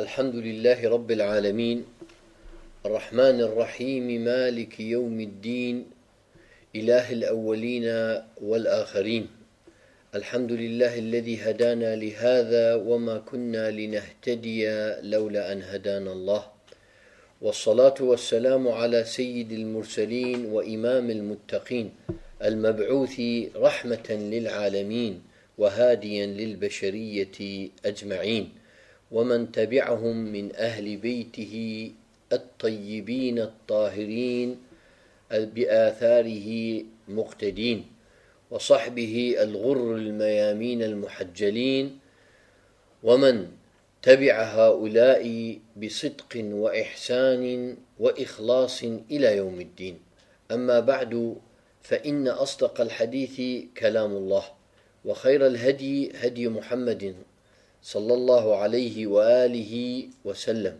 الحمد لله رب العالمين. الرحمن الرحيم مالك يوم الدين إله الأولين والآخرين. الحمد لله الذي هدانا لهذا وما كنا لنهتدي لولا أن هدانا الله. والصلاة والسلام على سيد المرسلين وإمام المتقين المبعوث رحمة للعالمين وهاديا للبشرية أجمعين. ومن تبعهم من أهل بيته الطيبين الطاهرين بآثاره مقتدين وصحبه الغر الميامين المحجلين ومن تبع هؤلاء بصدق وإحسان وإخلاص إلى يوم الدين. أما بعد فإن أصدق الحديث كلام الله وخير الهدي هدي محمد sallallahu aleyhi ve alihi ve sellem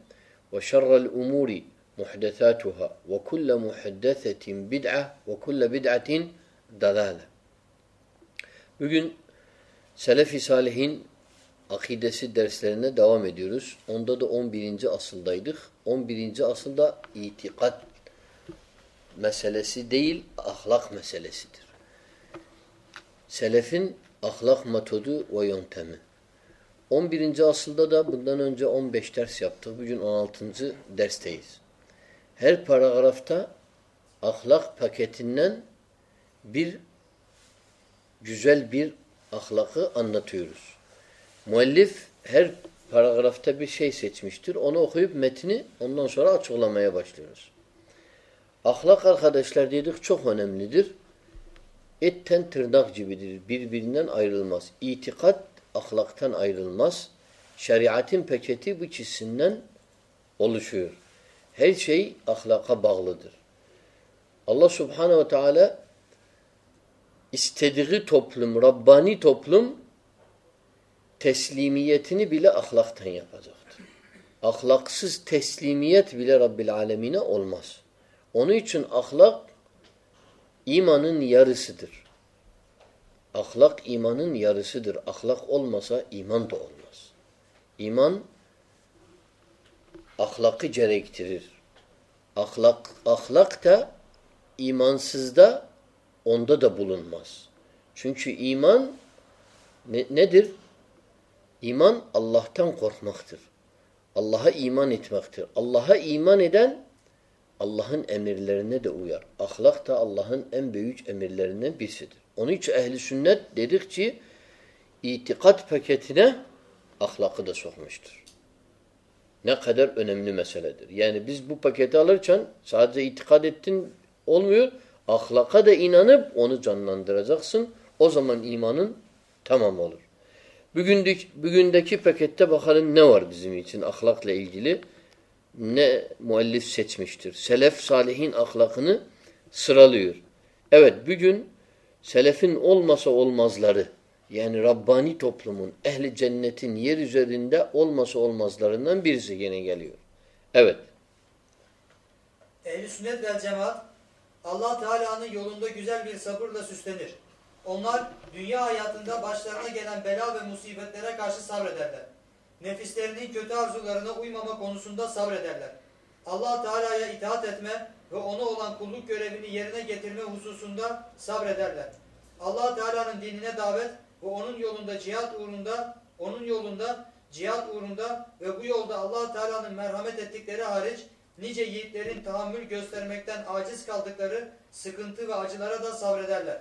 ve şerrel umuri muhdesatuhâ ve kulle muhaddesetin bid'a ve kulle bid'atin dalâle. Bugün Selefi Salihin akidesi derslerine devam ediyoruz. Onda da 11. asıldaydık. 11. asılda itikat meselesi değil, ahlak meselesidir. Selefin ahlak metodu ve yöntemi. 11. asılda da bundan önce 15 ders yaptık. Bugün 16. dersteyiz. Her paragrafta ahlak paketinden bir güzel bir ahlakı anlatıyoruz. Muellif her paragrafta bir şey seçmiştir. Onu okuyup metni ondan sonra açıklamaya başlıyoruz. Ahlak arkadaşlar dedik çok önemlidir. Etten tırnak gibidir. Birbirinden ayrılmaz. İtikat ahlaktan ayrılmaz. Şeriatın paketi bu ikisinden oluşuyor. Her şey ahlaka bağlıdır. Allah subhanehu ve teala istediği toplum, Rabbani toplum teslimiyetini bile ahlaktan yapacaktır. Ahlaksız teslimiyet bile Rabbil alemine olmaz. Onun için ahlak imanın yarısıdır. Ahlak imanın yarısıdır. Ahlak olmasa iman da olmaz. İman ahlakı gerektirir. Ahlak, ahlak da imansızda onda da bulunmaz. Çünkü iman ne, nedir? İman Allah'tan korkmaktır. Allah'a iman etmektir. Allah'a iman eden Allah'ın emirlerine de uyar. Ahlak da Allah'ın en büyük emirlerinden birisidir. Onun için ehli sünnet dedik ki itikat paketine ahlakı da sokmuştur. Ne kadar önemli meseledir. Yani biz bu paketi alırken sadece itikad ettin olmuyor. Ahlaka da inanıp onu canlandıracaksın. O zaman imanın tamam olur. Bugündeki, bugündeki pakette bakalım ne var bizim için ahlakla ilgili. Ne muallif seçmiştir. Selef salihin ahlakını sıralıyor. Evet bugün selefin olmasa olmazları yani Rabbani toplumun, ehli cennetin yer üzerinde olmasa olmazlarından birisi yine geliyor. Evet. Ehli sünnet vel cemaat Allah Teala'nın yolunda güzel bir sabırla süslenir. Onlar dünya hayatında başlarına gelen bela ve musibetlere karşı sabrederler. Nefislerinin kötü arzularına uymama konusunda sabrederler. Allah Teala'ya itaat etme ve ona olan kulluk görevini yerine getirme hususunda sabrederler. Allah Teala'nın dinine davet ve onun yolunda cihat uğrunda, onun yolunda cihat uğrunda ve bu yolda Allah Teala'nın merhamet ettikleri hariç nice yiğitlerin tahammül göstermekten aciz kaldıkları sıkıntı ve acılara da sabrederler.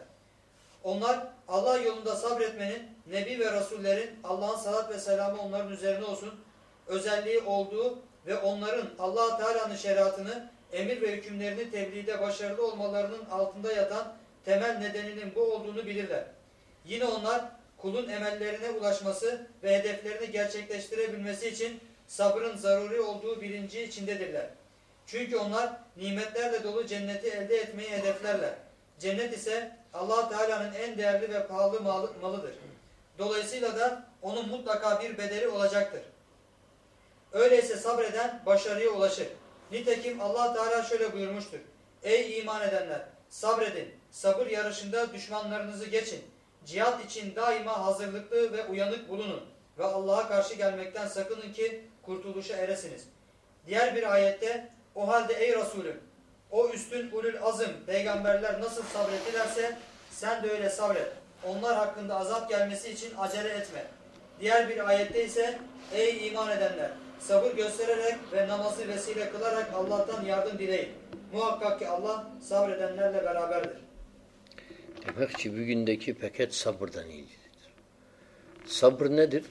Onlar Allah yolunda sabretmenin Nebi ve Resullerin Allah'ın salat ve selamı onların üzerine olsun özelliği olduğu ve onların Allah Teala'nın şeriatını emir ve hükümlerini tebliğde başarılı olmalarının altında yatan temel nedeninin bu olduğunu bilirler. Yine onlar kulun emellerine ulaşması ve hedeflerini gerçekleştirebilmesi için sabrın zaruri olduğu bilinci içindedirler. Çünkü onlar nimetlerle dolu cenneti elde etmeyi hedeflerler. Cennet ise allah Teala'nın en değerli ve pahalı malı, malıdır. Dolayısıyla da onun mutlaka bir bedeli olacaktır. Öyleyse sabreden başarıya ulaşır. Nitekim allah Teala şöyle buyurmuştur. Ey iman edenler! Sabredin. Sabır yarışında düşmanlarınızı geçin. Cihat için daima hazırlıklı ve uyanık bulunun. Ve Allah'a karşı gelmekten sakının ki kurtuluşa eresiniz. Diğer bir ayette o halde ey Resulüm o üstün ulul azım peygamberler nasıl sabrettilerse sen de öyle sabret. Onlar hakkında azap gelmesi için acele etme. Diğer bir ayette ise ey iman edenler sabır göstererek ve namazı vesile kılarak Allah'tan yardım dileyin. Muhakkak ki Allah sabredenlerle beraberdir. Demek ki bugündeki paket sabırdan ilgilidir. Sabır nedir?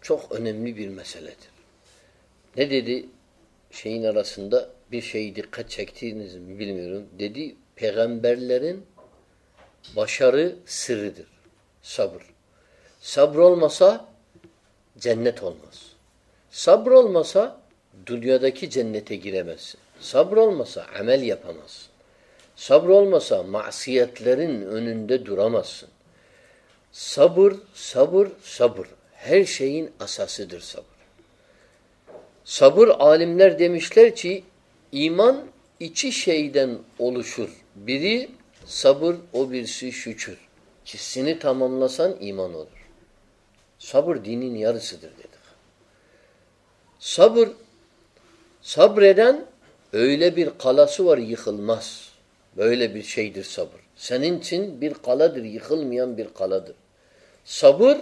Çok önemli bir meseledir. Ne dedi şeyin arasında bir şeyi dikkat çektiğiniz mi bilmiyorum. Dedi peygamberlerin başarı sırrıdır. Sabır. Sabır olmasa cennet olmaz. Sabır olmasa dünyadaki cennete giremezsin. Sabır olmasa amel yapamazsın. Sabır olmasa masiyetlerin önünde duramazsın. Sabır, sabır, sabır. Her şeyin asasıdır sabır. Sabır alimler demişler ki iman iki şeyden oluşur. Biri sabır, o birisi şükür. İkisini tamamlasan iman olur. Sabır dinin yarısıdır dedik. Sabır, sabreden öyle bir kalası var yıkılmaz. Böyle bir şeydir sabır. Senin için bir kaladır, yıkılmayan bir kaladır. Sabır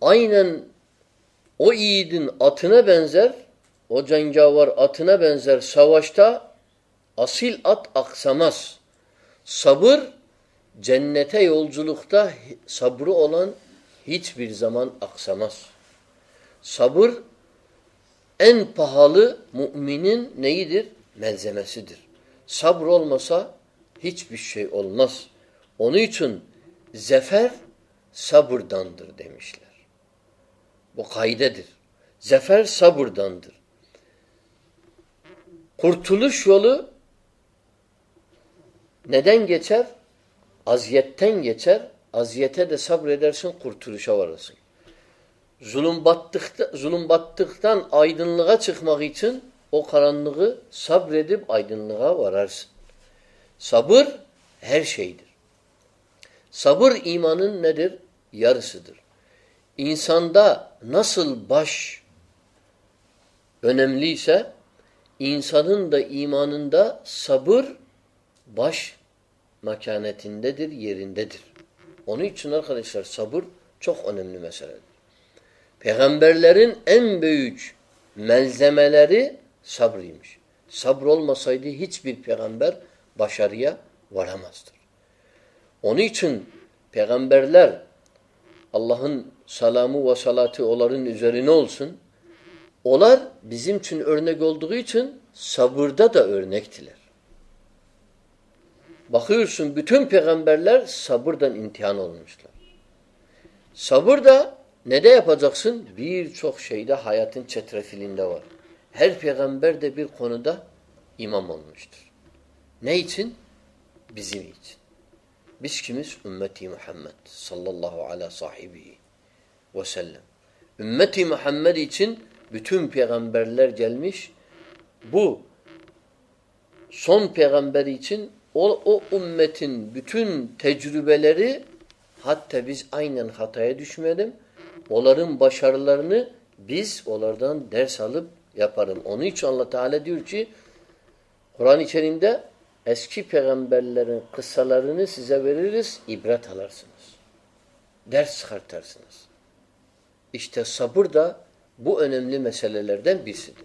aynen o yiğidin atına benzer, o cengavar atına benzer savaşta asil at aksamaz. Sabır cennete yolculukta sabrı olan hiçbir zaman aksamaz. Sabır en pahalı müminin neyidir? Melzemesidir. Sabır olmasa hiçbir şey olmaz. Onun için zefer sabırdandır demişler. Bu kaydedir. Zefer sabırdandır. Kurtuluş yolu neden geçer? Aziyetten geçer. Aziyete de sabredersin, kurtuluşa varırsın. Zulüm, battıkta, zulüm battıktan aydınlığa çıkmak için o karanlığı sabredip aydınlığa vararsın. Sabır her şeydir. Sabır imanın nedir? Yarısıdır. İnsanda nasıl baş önemliyse insanın da imanında sabır baş makanetindedir, yerindedir. Onun için arkadaşlar sabır çok önemli meseledir. Peygamberlerin en büyük malzemeleri sabrıymış. Sabır olmasaydı hiçbir peygamber başarıya varamazdır. Onun için peygamberler Allah'ın salamı ve salatı onların üzerine olsun. Onlar bizim için örnek olduğu için sabırda da örnektiler. Bakıyorsun bütün peygamberler sabırdan imtihan olmuşlar. Sabır da ne de yapacaksın? Birçok şeyde hayatın çetrefilinde var. Her peygamber de bir konuda imam olmuştur. Ne için? Bizim için. Biz kimiz? Ümmeti Muhammed sallallahu ala sahibi ve sellem. Ümmeti Muhammed için bütün peygamberler gelmiş. Bu son peygamber için o, o ümmetin bütün tecrübeleri hatta biz aynen hataya düşmedim. Onların başarılarını biz onlardan ders alıp yaparım. Onun için Allah Teala diyor ki Kur'an-ı Kerim'de eski peygamberlerin kıssalarını size veririz, ibret alarsınız. Ders çıkartarsınız. İşte sabır da bu önemli meselelerden birisidir.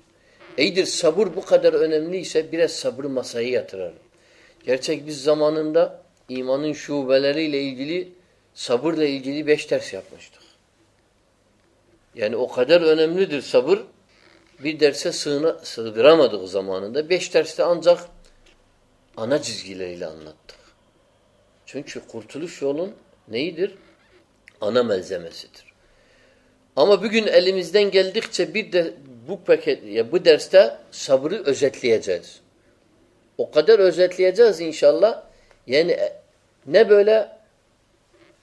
Eydir sabır bu kadar önemliyse biraz sabrı masaya yatıralım. Gerçek biz zamanında imanın şubeleriyle ilgili sabırla ilgili beş ders yapmıştık. Yani o kadar önemlidir sabır. Bir derse sığına, sığdıramadık zamanında. Beş derste ancak ana çizgileriyle anlattık. Çünkü kurtuluş yolun neyidir? ana malzemesidir. Ama bugün elimizden geldikçe bir de bu paket ya bu derste sabrı özetleyeceğiz. O kadar özetleyeceğiz inşallah. Yani e, ne böyle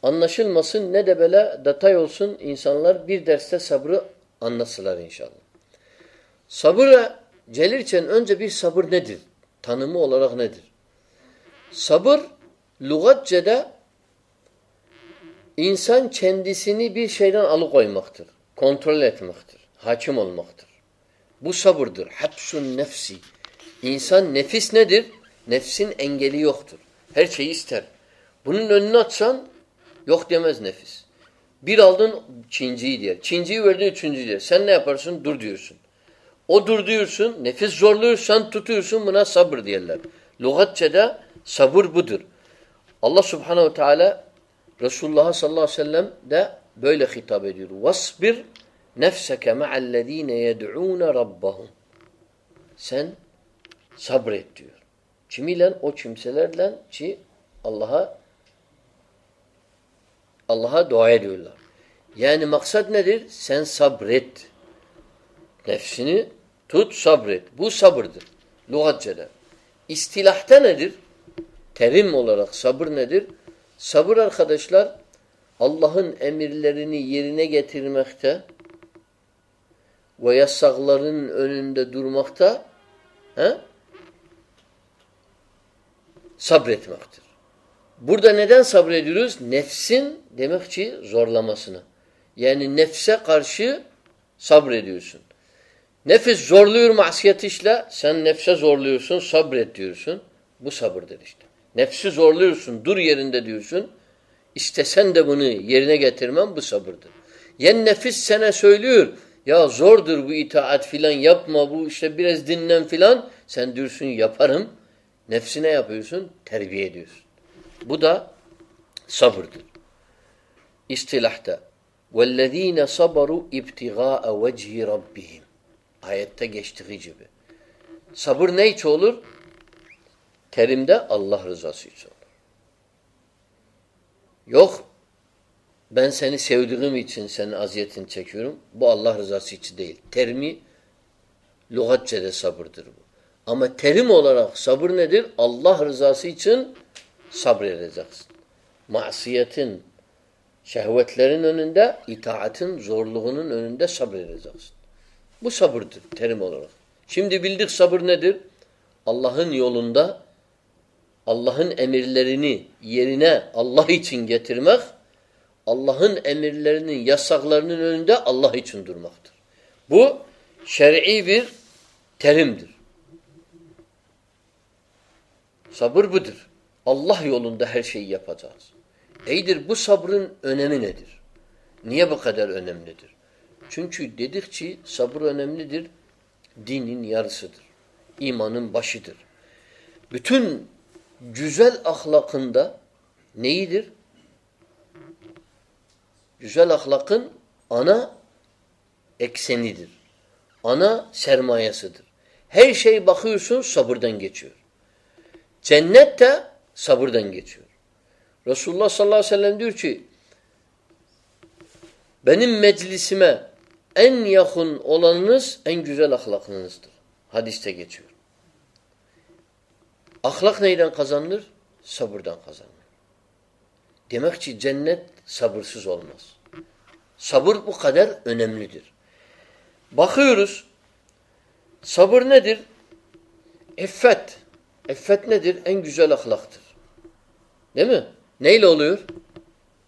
anlaşılmasın ne de böyle detay olsun insanlar bir derste sabrı anlasılar inşallah. Sabıra gelirken önce bir sabır nedir? Tanımı olarak nedir? Sabır lügatçede insan kendisini bir şeyden alıkoymaktır. Kontrol etmektir. Hakim olmaktır. Bu sabırdır. Hapsun nefsi. İnsan nefis nedir? Nefsin engeli yoktur. Her şeyi ister. Bunun önünü açsan yok demez nefis. Bir aldın Çinciyi diyor. Çinciyi verdi üçüncü diyor. Sen ne yaparsın? Dur diyorsun. O dur diyorsun. Nefis zorluyorsan tutuyorsun. Buna sabır diyorlar. Lugatçede sabır budur. Allah subhanehu teala Resulullah sallallahu aleyhi ve sellem de böyle hitap ediyor. Vasbir nefseke ma'allezine yed'ûne rabbahum. Sen sabret diyor. Kimiyle? O kimselerle ki Allah'a Allah'a dua ediyorlar. Yani maksat nedir? Sen sabret. Nefsini tut sabret. Bu sabırdır. Lugatçede. İstilahta nedir? Terim olarak sabır nedir? Sabır arkadaşlar Allah'ın emirlerini yerine getirmekte ve yasaklarının önünde durmakta he? sabretmektir. Burada neden sabrediyoruz? Nefsin demek ki zorlamasını. Yani nefse karşı sabrediyorsun. Nefis zorluyor masiyet işle, sen nefse zorluyorsun, sabret diyorsun. Bu sabırdır işte. Nefsi zorluyorsun, dur yerinde diyorsun. İstesen de bunu yerine getirmem bu sabırdır. Yani nefis sana söylüyor, ya zordur bu itaat filan yapma, bu işte biraz dinlen filan. Sen diyorsun yaparım. Nefsine yapıyorsun, terbiye ediyorsun. Bu da sabırdır. İstilahta. وَالَّذ۪ينَ صَبَرُوا اِبْتِغَاءَ وَجْهِ رَبِّهِمْ Ayette geçtiği gibi. Sabır ne için olur? Terimde Allah rızası için olur. Yok ben seni sevdiğim için senin aziyetini çekiyorum. Bu Allah rızası için değil. Terimi lügatçede sabırdır bu. Ama terim olarak sabır nedir? Allah rızası için sabredeceksin. Masiyetin, şehvetlerin önünde, itaatin zorluğunun önünde sabredeceksin. Bu sabırdır terim olarak. Şimdi bildik sabır nedir? Allah'ın yolunda Allah'ın emirlerini yerine Allah için getirmek, Allah'ın emirlerinin, yasaklarının önünde Allah için durmaktır. Bu şer'i bir terimdir. Sabır budur. Allah yolunda her şeyi yapacağız. Eydir bu sabrın önemi nedir? Niye bu kadar önemlidir? Çünkü dedik ki sabır önemlidir. Dinin yarısıdır. İmanın başıdır. Bütün güzel ahlakında neyidir? Güzel ahlakın ana eksenidir. Ana sermayesidir. Her şey bakıyorsun sabırdan geçiyor. Cennet de sabırdan geçiyor. Resulullah sallallahu aleyhi ve sellem diyor ki benim meclisime en yakın olanınız en güzel ahlaklınızdır. Hadiste geçiyor. Ahlak neyden kazanılır? Sabırdan kazanılır. Demek ki cennet sabırsız olmaz. Sabır bu kadar önemlidir. Bakıyoruz. Sabır nedir? Effet. Effet nedir? En güzel ahlaktır. Değil mi? Neyle oluyor?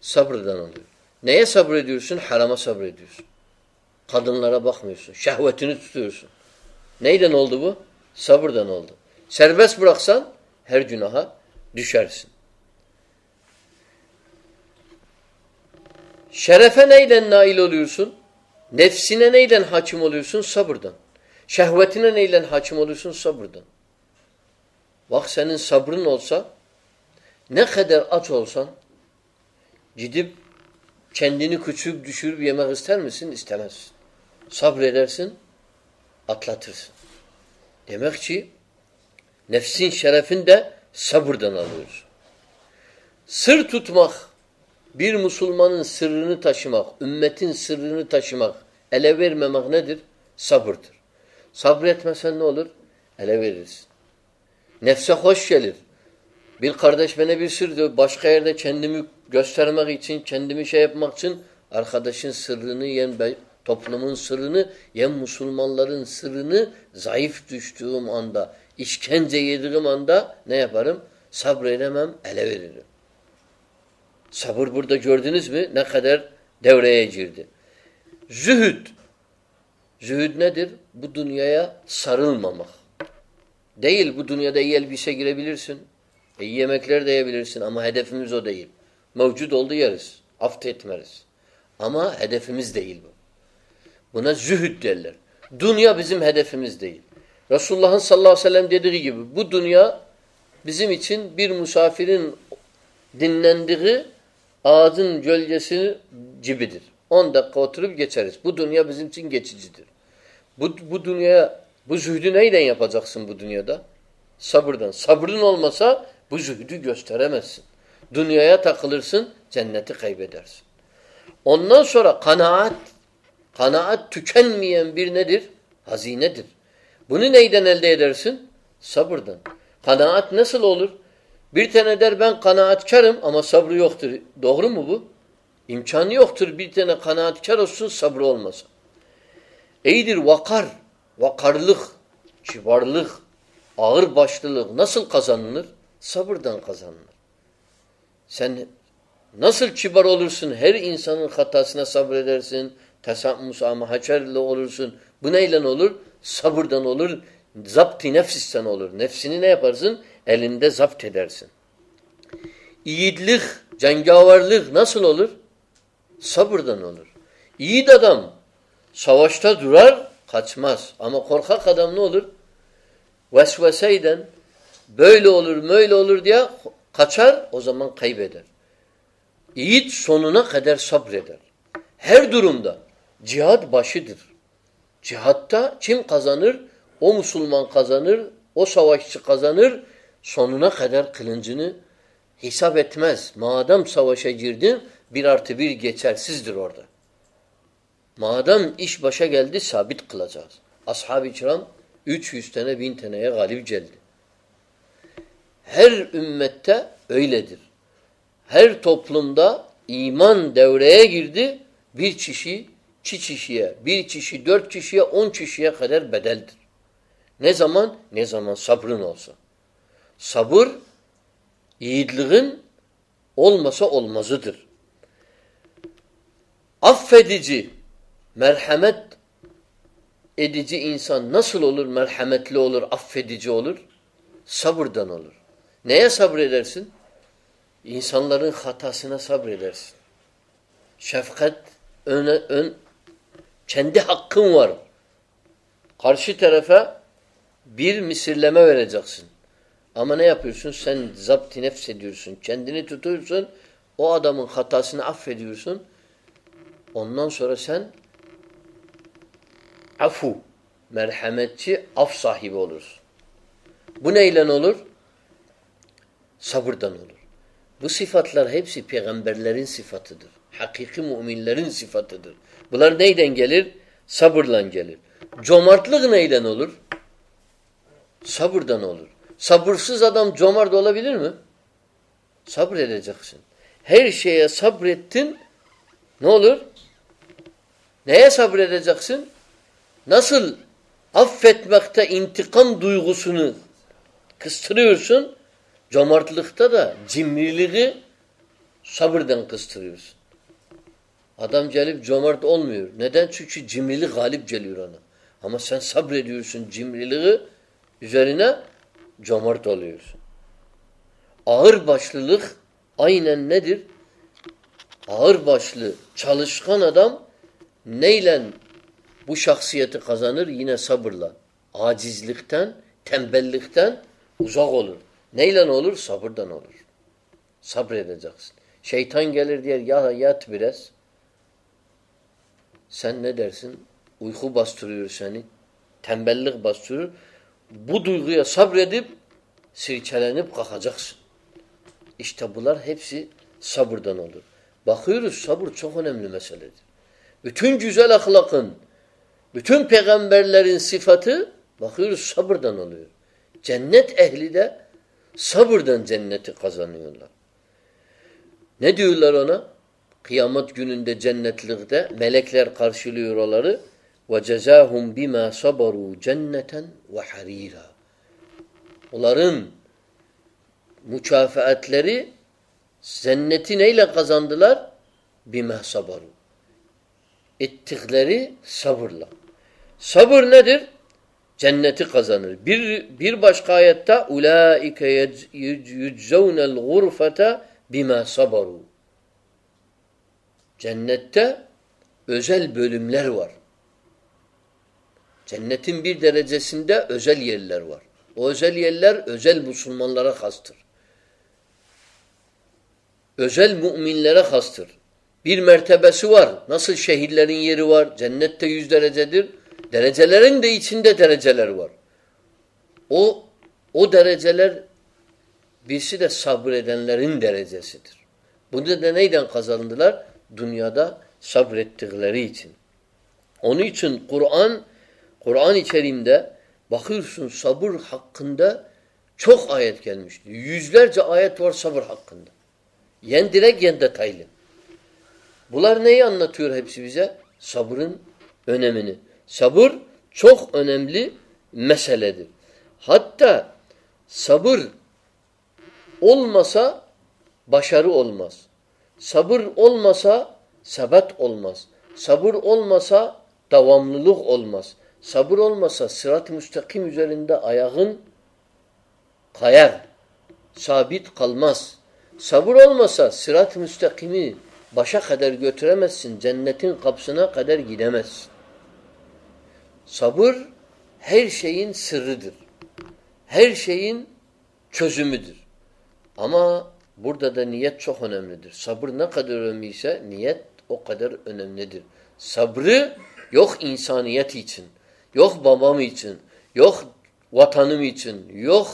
Sabırdan oluyor. Neye sabrediyorsun? Harama sabrediyorsun. Kadınlara bakmıyorsun. Şehvetini tutuyorsun. Neyden oldu bu? Sabırdan oldu. Serbest bıraksan her günaha düşersin. Şerefe neyle nail oluyorsun? Nefsine neyle hakim oluyorsun? Sabırdan. Şehvetine neyle hakim oluyorsun? Sabırdan. Bak senin sabrın olsa ne kadar aç olsan gidip kendini küçük düşürüp yemek ister misin? İstemezsin. Sabredersin, atlatırsın. Demek ki nefsin şerefini de sabırdan alıyoruz. Sır tutmak Bir Müslümanın sırrını taşımak, ümmetin sırrını taşımak, ele vermemek nedir? Sabırdır. Sabretmesen ne olur? Ele verirsin. Nefse hoş gelir. Bir kardeş bana bir sır diyor. Başka yerde kendimi göstermek için, kendimi şey yapmak için arkadaşın sırrını, yen toplumun sırrını, yen Müslümanların sırrını zayıf düştüğüm anda, işkence yediğim anda ne yaparım? Sabredemem, ele veririm. Sabır burada gördünüz mü? Ne kadar devreye girdi. Zühd. Zühd nedir? Bu dünyaya sarılmamak. Değil bu dünyada iyi elbise girebilirsin. İyi yemekler de yiyebilirsin ama hedefimiz o değil. Mevcut oldu yeriz. Affetmeriz. Ama hedefimiz değil bu. Buna zühd derler. Dünya bizim hedefimiz değil. Resulullah'ın sallallahu aleyhi ve sellem dediği gibi bu dünya bizim için bir misafirin dinlendiği ağacın gölgesi cibidir. 10 dakika oturup geçeriz. Bu dünya bizim için geçicidir. Bu, bu dünyaya bu zühdü neyden yapacaksın bu dünyada? Sabırdan. Sabrın olmasa bu zühdü gösteremezsin. Dünyaya takılırsın, cenneti kaybedersin. Ondan sonra kanaat, kanaat tükenmeyen bir nedir? Hazinedir. Bunu neyden elde edersin? Sabırdan. Kanaat nasıl olur? Bir tane der ben kanaatkarım ama sabrı yoktur. Doğru mu bu? İmkanı yoktur bir tane kanaatkar olsun sabrı olmasa. İyidir vakar, vakarlık, kibarlık, ağır başlılık nasıl kazanılır? Sabırdan kazanılır. Sen nasıl kibar olursun? Her insanın hatasına sabredersin. Tesammus ama haçerli olursun. Bu neyle olur? Sabırdan olur. Zapti nefsisten olur. Nefsini ne yaparsın? Elinde zapt edersin. Yiğitlik, cengavarlık nasıl olur? Sabırdan olur. Yiğit adam savaşta durar, kaçmaz. Ama korkak adam ne olur? Vesveseyden böyle olur, böyle olur diye kaçar, o zaman kaybeder. Yiğit sonuna kadar sabreder. Her durumda cihad başıdır. Cihatta kim kazanır? O Müslüman kazanır, o savaşçı kazanır, sonuna kadar kılıncını hesap etmez. Madem savaşa girdin, bir artı bir geçersizdir orada. Madem iş başa geldi, sabit kılacağız. Ashab-ı kiram 300 tane, 1000 taneye galip geldi. Her ümmette öyledir. Her toplumda iman devreye girdi, bir kişi, iki kişiye, bir kişi, dört kişiye, on kişiye kadar bedeldir. Ne zaman? Ne zaman sabrın olsa. Sabır, yiğitliğin olmasa olmazıdır. Affedici, merhamet edici insan nasıl olur? Merhametli olur, affedici olur. Sabırdan olur. Neye sabredersin? İnsanların hatasına sabredersin. Şefkat öne, ön, kendi hakkın var. Karşı tarafa bir misirleme vereceksin. Ama ne yapıyorsun? Sen zapti nefs ediyorsun. Kendini tutuyorsun. O adamın hatasını affediyorsun. Ondan sonra sen afu, merhametçi, af sahibi olursun. Bu neyle olur? Sabırdan olur. Bu sıfatlar hepsi peygamberlerin sıfatıdır. Hakiki müminlerin sıfatıdır. Bunlar neyden gelir? Sabırla gelir. Cömertlik neyden olur? Sabırdan olur. Sabırsız adam cömert olabilir mi? Sabredeceksin. Her şeye sabrettin ne olur? Neye sabredeceksin? Nasıl affetmekte intikam duygusunu kıstırıyorsun, cömertlikte da cimriliği sabırdan kıstırıyorsun. Adam gelip cömert olmuyor. Neden? Çünkü cimrilik galip geliyor ona. Ama sen sabrediyorsun cimriliği üzerine cömert oluyorsun. Ağır başlılık aynen nedir? Ağır başlı çalışkan adam neyle bu şahsiyeti kazanır? Yine sabırla. Acizlikten, tembellikten uzak olur. Neyle olur? Sabırdan olur. Sabredeceksin. Şeytan gelir diyer ya yat biraz. Sen ne dersin? Uyku bastırıyor seni. Tembellik bastırıyor. Bu duyguya sabredip sirkelenip kalkacaksın. İşte bunlar hepsi sabırdan olur. Bakıyoruz sabır çok önemli meseledir. Bütün güzel ahlakın, bütün peygamberlerin sıfatı bakıyoruz sabırdan oluyor. Cennet ehli de sabırdan cenneti kazanıyorlar. Ne diyorlar ona? Kıyamet gününde cennetlikte melekler karşılıyor onları. Cezahum bima sabaru cenneten ve harira. Onların mükafatleri cenneti neyle kazandılar? Bima sabaru. Ettikleri sabırla. Sabır nedir? Cenneti kazanır. Bir, bir başka ayette ulaike yüczevnel gurfete bima sabaru. Cennette özel bölümler var. Cennetin bir derecesinde özel yerler var. O özel yerler özel Müslümanlara hastır. Özel müminlere hastır. Bir mertebesi var. Nasıl şehirlerin yeri var. Cennette yüz derecedir. Derecelerin de içinde dereceler var. O o dereceler birisi de sabredenlerin derecesidir. Bunu da neyden kazandılar? Dünyada sabrettikleri için. Onun için Kur'an Kur'an-ı Kerim'de bakıyorsun sabır hakkında çok ayet gelmiştir. Yüzlerce ayet var sabır hakkında. Yen direkt yen detaylı. Bunlar neyi anlatıyor hepsi bize? Sabrın önemini. Sabır çok önemli meseledir. Hatta sabır olmasa başarı olmaz. Sabır olmasa sebat olmaz. Sabır olmasa devamlılık olmaz. Sabır olmasa sırat-ı müstakim üzerinde ayağın kayar. Sabit kalmaz. Sabır olmasa sırat-ı müstakimi başa kadar götüremezsin. Cennetin kapısına kadar gidemezsin. Sabır her şeyin sırrıdır. Her şeyin çözümüdür. Ama burada da niyet çok önemlidir. Sabır ne kadar önemliyse niyet o kadar önemlidir. Sabrı yok insaniyet için, yok babam için, yok vatanım için, yok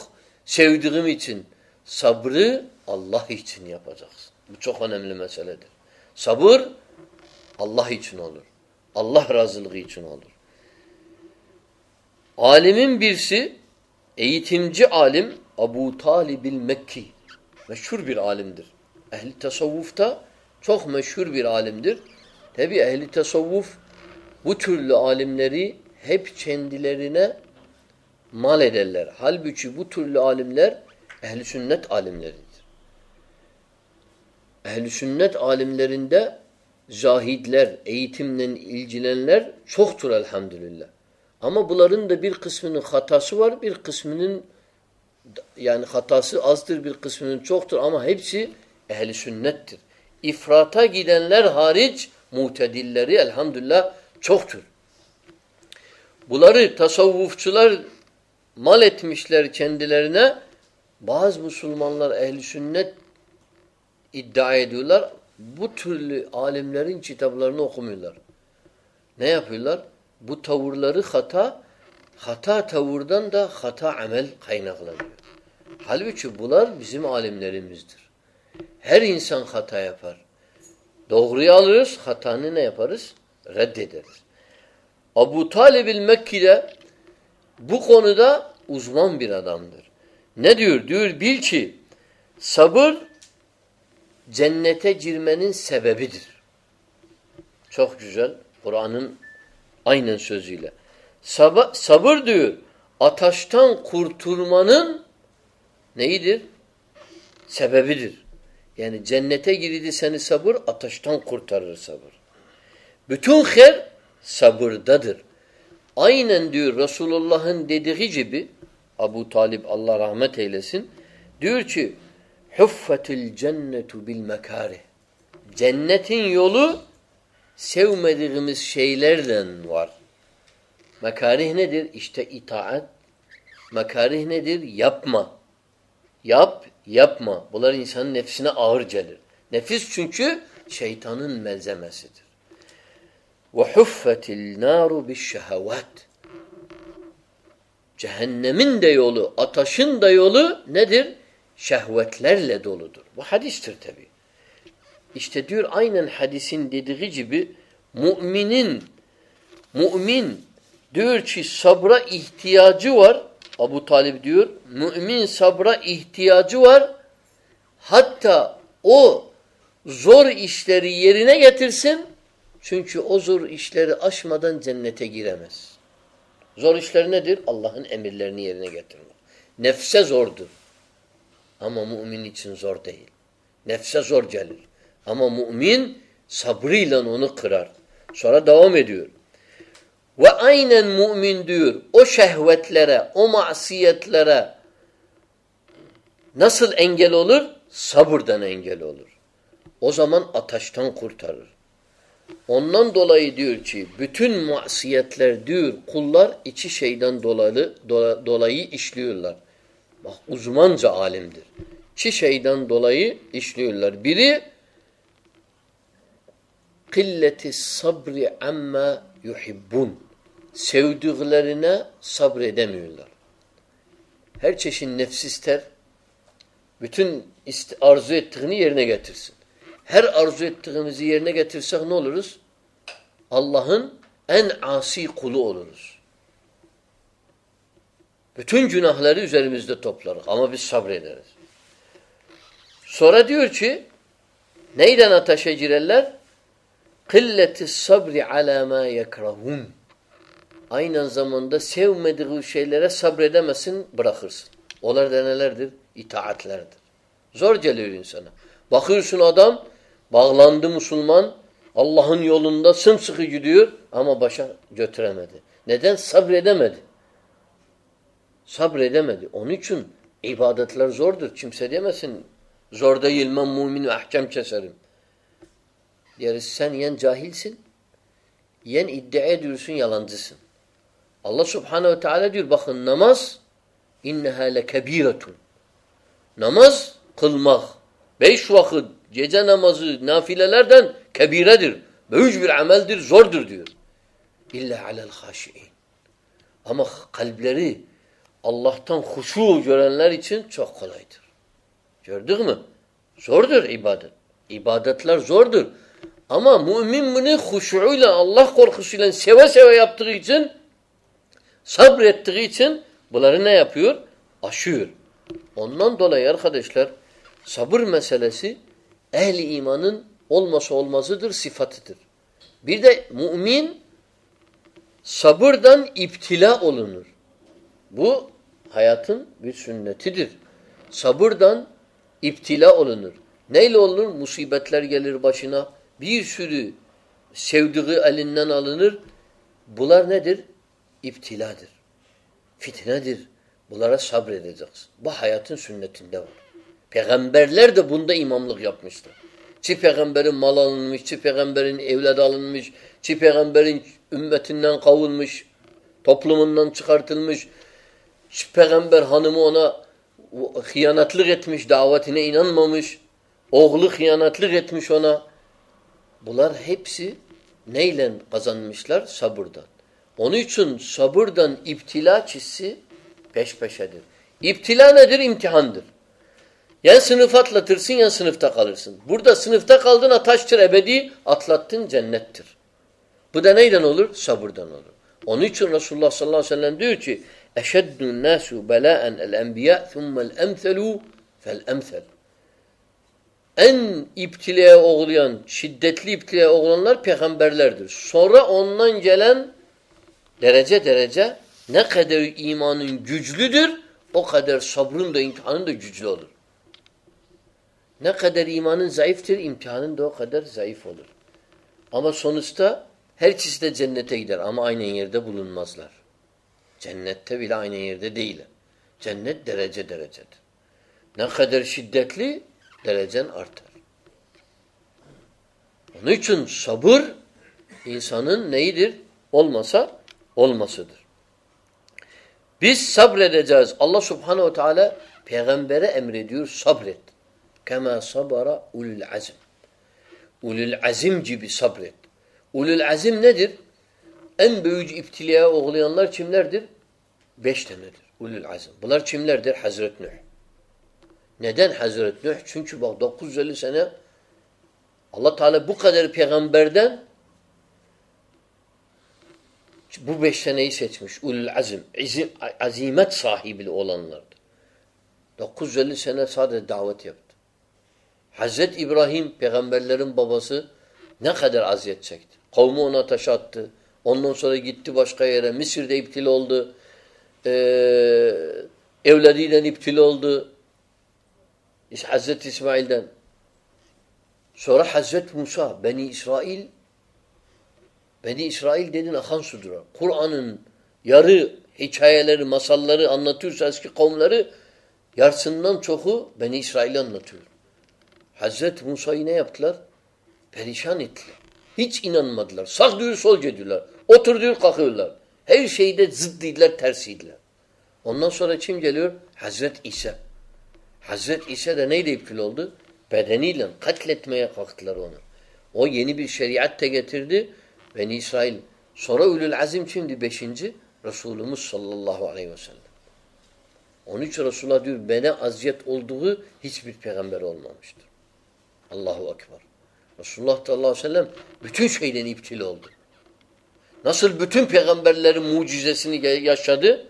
sevdiğim için. Sabrı Allah için yapacaksın. Bu çok önemli meseledir. Sabır Allah için olur. Allah razılığı için olur. Alimin birisi eğitimci alim Abu Talib Mekki meşhur bir alimdir. Ehli tasavvufta çok meşhur bir alimdir. Tabi ehli tasavvuf bu türlü alimleri hep kendilerine mal ederler. Halbuki bu türlü alimler ehli sünnet alimleridir. Ehli sünnet alimlerinde zahidler, eğitimle ilgilenenler çoktur elhamdülillah. Ama bunların da bir kısmının hatası var, bir kısmının yani hatası azdır, bir kısmının çoktur ama hepsi ehli sünnettir. İfrata gidenler hariç mutedilleri elhamdülillah çoktur. Bunları tasavvufçular mal etmişler kendilerine. Bazı Müslümanlar ehli sünnet iddia ediyorlar. Bu türlü alimlerin kitaplarını okumuyorlar. Ne yapıyorlar? Bu tavırları hata, hata tavırdan da hata amel kaynaklanıyor. Halbuki bunlar bizim alimlerimizdir. Her insan hata yapar. Doğruyu alırız, hatanı ne yaparız? Reddederiz. Abu Talib Mekki'de bu konuda uzman bir adamdır. Ne diyor? Diyor bil ki sabır cennete girmenin sebebidir. Çok güzel. Kur'an'ın aynen sözüyle. Sab sabır diyor ataştan kurtulmanın neyidir? Sebebidir. Yani cennete girdi seni sabır, ataştan kurtarır sabır. Bütün her sabırdadır. Aynen diyor Resulullah'ın dediği gibi Abu Talib Allah rahmet eylesin diyor ki Huffetil cennetu bil mekarih. Cennetin yolu sevmediğimiz şeylerden var. Mekarih nedir? İşte itaat. Mekarih nedir? Yapma. Yap, yapma. Bunlar insanın nefsine ağır gelir. Nefis çünkü şeytanın. Ve huffetil naru bişşehavat. Cehennemin de yolu, ataşın da yolu nedir? Şehvetlerle doludur. Bu hadistir tabi. İşte diyor aynen hadisin dediği gibi müminin mümin diyor ki sabra ihtiyacı var. Abu Talib diyor mümin sabra ihtiyacı var. Hatta o zor işleri yerine getirsin. Çünkü o zor işleri aşmadan cennete giremez. Zor işler nedir? Allah'ın emirlerini yerine getirmek. Nefse zordur. Ama mümin için zor değil. Nefse zor gelir. Ama mümin sabrıyla onu kırar. Sonra devam ediyor. Ve aynen mümin diyor o şehvetlere, o masiyetlere nasıl engel olur? Sabırdan engel olur. O zaman ateşten kurtarır. Ondan dolayı diyor ki bütün masiyetler diyor kullar içi şeyden dolayı, dolayı işliyorlar. Bak uzmanca alimdir. İki şeyden dolayı işliyorlar. Biri killeti sabri amma yuhibbun. Sevdiklerine sabredemiyorlar. Her çeşit nefs ister. Bütün arzu ettiğini yerine getirsin. Her arzu ettiğimizi yerine getirsek ne oluruz? Allah'ın en asi kulu oluruz. Bütün günahları üzerimizde toplarız ama biz sabrederiz. Sonra diyor ki neyden ateşe girerler? Kılleti sabri ala ma yekrahun. Aynı zamanda sevmediği şeylere sabredemesin bırakırsın. Onlar da nelerdir? İtaatlerdir. Zor geliyor insana. Bakıyorsun adam bağlandı Müslüman Allah'ın yolunda sımsıkı gidiyor ama başa götüremedi. Neden? Sabredemedi. Sabredemedi. Onun için ibadetler zordur. Kimse demesin zor değil ben mümin ve ahkam keserim. Deriz sen yen cahilsin, yen iddia ediyorsun yalancısın. Allah subhanehu ve teala diyor bakın namaz inneha lekebiretun. Namaz kılmak. Beş vakit gece namazı nafilelerden kebiredir. Büyük bir ameldir, zordur diyor. İlla alel haşi'in. Ama kalpleri Allah'tan huşu görenler için çok kolaydır. Gördük mü? Zordur ibadet. İbadetler zordur. Ama mümin bunu huşuyla, Allah korkusuyla seve seve yaptığı için, sabrettiği için bunları ne yapıyor? Aşıyor. Ondan dolayı arkadaşlar sabır meselesi ehli imanın olması olmazıdır, sıfatıdır. Bir de mümin sabırdan iptila olunur. Bu hayatın bir sünnetidir. Sabırdan iptila olunur. Neyle olur? Musibetler gelir başına. Bir sürü sevdiği elinden alınır. Bunlar nedir? İptiladır. Fitnedir. Bunlara sabredeceksin. Bu hayatın sünnetinde var. Peygamberler de bunda imamlık yapmıştır. Çi peygamberin mal alınmış, çi peygamberin evladı alınmış, çi peygamberin ümmetinden kavulmuş, toplumundan çıkartılmış, çi peygamber hanımı ona hıyanatlık etmiş, davetine inanmamış, oğlu hıyanatlık etmiş ona. Bunlar hepsi neyle kazanmışlar? Sabırdan. Onun için sabırdan iptila çizsi peş peşedir. İptila nedir? İmtihandır. Ya sınıf atlatırsın ya sınıfta kalırsın. Burada sınıfta kaldın ataştır ebedi, atlattın cennettir. Bu da neyden olur? Sabırdan olur. Onun için Resulullah sallallahu aleyhi ve sellem diyor ki eşeddün nasu belaen el enbiya thummel emthelu fel emthel. En iptileye uğrayan, şiddetli iptileye uğrayanlar peygamberlerdir. Sonra ondan gelen derece derece ne kadar imanın güçlüdür, o kadar sabrın da imtihanın da güçlü olur. Ne kadar imanın zayıftır, imtihanın da o kadar zayıf olur. Ama sonuçta her ikisi de cennete gider ama aynı yerde bulunmazlar. Cennette bile aynı yerde değiller. Cennet derece derecedir. Ne kadar şiddetli derecen artar. Onun için sabır insanın neyidir? Olmasa olmasıdır. Biz sabredeceğiz. Allah subhanehu ve teala peygambere emrediyor sabret. Kema sabara ulul azim. Ulul azim gibi sabret. Ulul azim nedir? En büyük iptilaya uğrayanlar kimlerdir? Beş tanedir. Ulul azim. Bunlar kimlerdir? Hazret Nuh. Neden Hazret Nuh? Çünkü bak 950 sene Allah Teala bu kadar peygamberden bu beş seneyi seçmiş. Ulul azim. izim- azimet sahibi olanlardı. 950 sene sadece davet yaptı. Hazreti İbrahim peygamberlerin babası ne kadar aziyet çekti. Kavmi ona taş attı. Ondan sonra gitti başka yere. Mısır'da iptil oldu. Ee, evleriyle iptil oldu. Hazreti İsmail'den. Sonra Hazreti Musa, Beni İsrail Beni İsrail dedin akan sudur. Kur'an'ın yarı hikayeleri, masalları anlatıyorsa eski kavimleri yarısından çoku Beni İsrail'i anlatıyor. Hazreti Musa'yı ne yaptılar? Perişan ettiler. Hiç inanmadılar. Sağ diyor, sol diyorlar. Otur diyor, kalkıyorlar. Her şeyde zıddıydılar, tersiydiler. Ondan sonra kim geliyor? Hazreti İsa. Hazreti İsa da neyle iptil oldu? Bedeniyle katletmeye kalktılar onu. O yeni bir şeriat da getirdi. Beni İsrail. Sonra Ülül Azim şimdi beşinci? Resulümüz sallallahu aleyhi ve sellem. Onun için Resulullah diyor bana aziyet olduğu hiçbir peygamber olmamıştır. Allahu Ekber. Resulullah sallallahu aleyhi ve sellem bütün şeyden iptil oldu. Nasıl bütün peygamberlerin mucizesini yaşadı?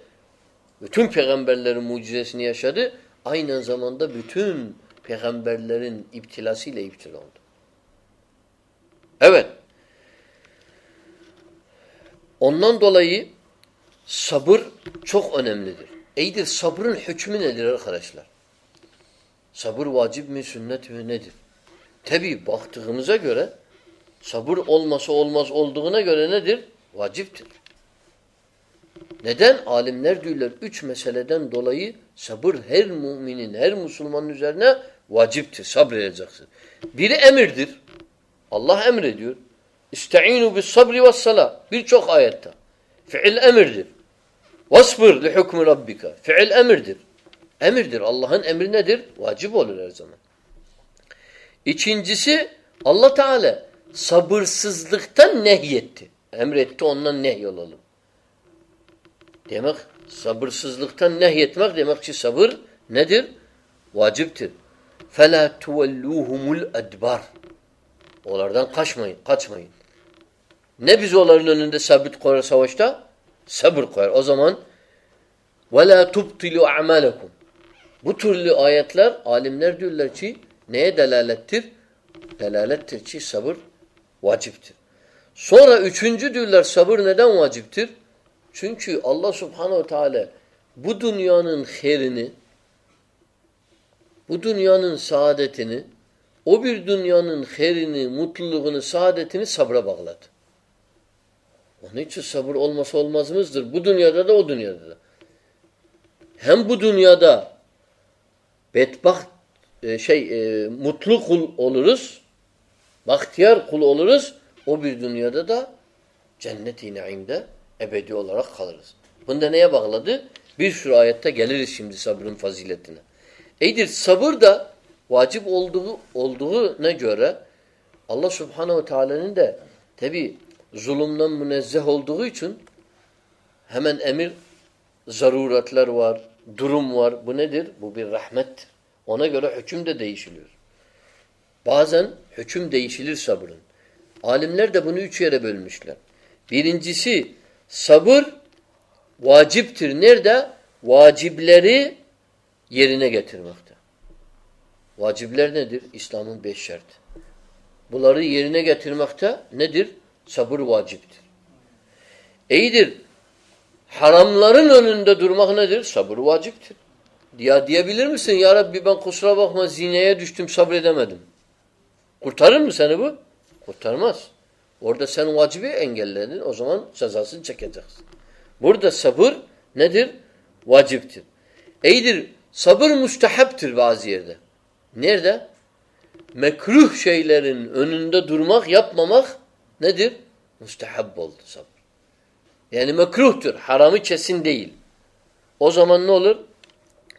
Bütün peygamberlerin mucizesini yaşadı. Aynı zamanda bütün peygamberlerin iptilasıyla iptil oldu. Evet. Ondan dolayı sabır çok önemlidir. Eydir sabrın hükmü nedir arkadaşlar? Sabır vacip mi, sünnet mi nedir? Tabi baktığımıza göre sabır olmasa olmaz olduğuna göre nedir? Vaciptir. Neden? Alimler diyorlar üç meseleden dolayı sabır her müminin, her Müslümanın üzerine vaciptir. Sabredeceksin. Biri emirdir. Allah emrediyor. İste'inu bis sabri ve sala. Birçok ayette. Fiil emirdir. Vasbır li hukmi rabbika. Fiil emirdir. Emirdir. Allah'ın emri nedir? Vacip olur her zaman. İkincisi Allah Teala sabırsızlıktan nehyetti. Emretti ondan nehyolalım. Demek sabırsızlıktan nehyetmek demek ki sabır nedir? Vaciptir. فَلَا تُوَلُّوهُمُ الْاَدْبَارِ Onlardan kaçmayın, kaçmayın. Ne biz onların önünde sabit koyar savaşta? Sabır koyar. O zaman وَلَا تُبْطِلُوا اَعْمَالَكُمْ Bu türlü ayetler alimler diyorlar ki neye delalettir? Delalettir ki sabır vaciptir. Sonra üçüncü diyorlar sabır neden vaciptir? Çünkü Allah subhanehu teala bu dünyanın herini, bu dünyanın saadetini, o bir dünyanın herini, mutluluğunu, saadetini sabra bağladı. Onun için sabır olmasa olmazımızdır. Bu dünyada da o dünyada da. Hem bu dünyada bedbaht e, şey e, mutlu kul oluruz, bahtiyar kul oluruz. O bir dünyada da cennet-i naimde ebedi olarak kalırız. Bunda neye bağladı? Bir sürü ayette geliriz şimdi sabrın faziletine. Eydir sabır da vacip olduğu olduğuna göre Allah Subhanahu Teala'nın da tabi zulümden münezzeh olduğu için hemen emir zaruretler var, durum var. Bu nedir? Bu bir rahmettir. Ona göre hüküm de değişiliyor. Bazen hüküm değişilir sabrın. Alimler de bunu üç yere bölmüşler. Birincisi sabır vaciptir. Nerede? Vacipleri yerine getirmekte. Vacipler nedir? İslam'ın beş şartı. Bunları yerine getirmekte nedir? Sabır vaciptir. İyidir. Haramların önünde durmak nedir? Sabır vaciptir. Ya diyebilir misin? Ya Rabbi ben kusura bakma zineye düştüm sabredemedim. Kurtarır mı seni bu? Kurtarmaz. Orada sen vacibi engelledin. O zaman cezasını çekeceksin. Burada sabır nedir? Vaciptir. İyidir. Sabır müstehaptır bazı yerde. Nerede? Mekruh şeylerin önünde durmak, yapmamak nedir? Müstehab oldu sabır. Yani mekruhtur. Haramı kesin değil. O zaman ne olur?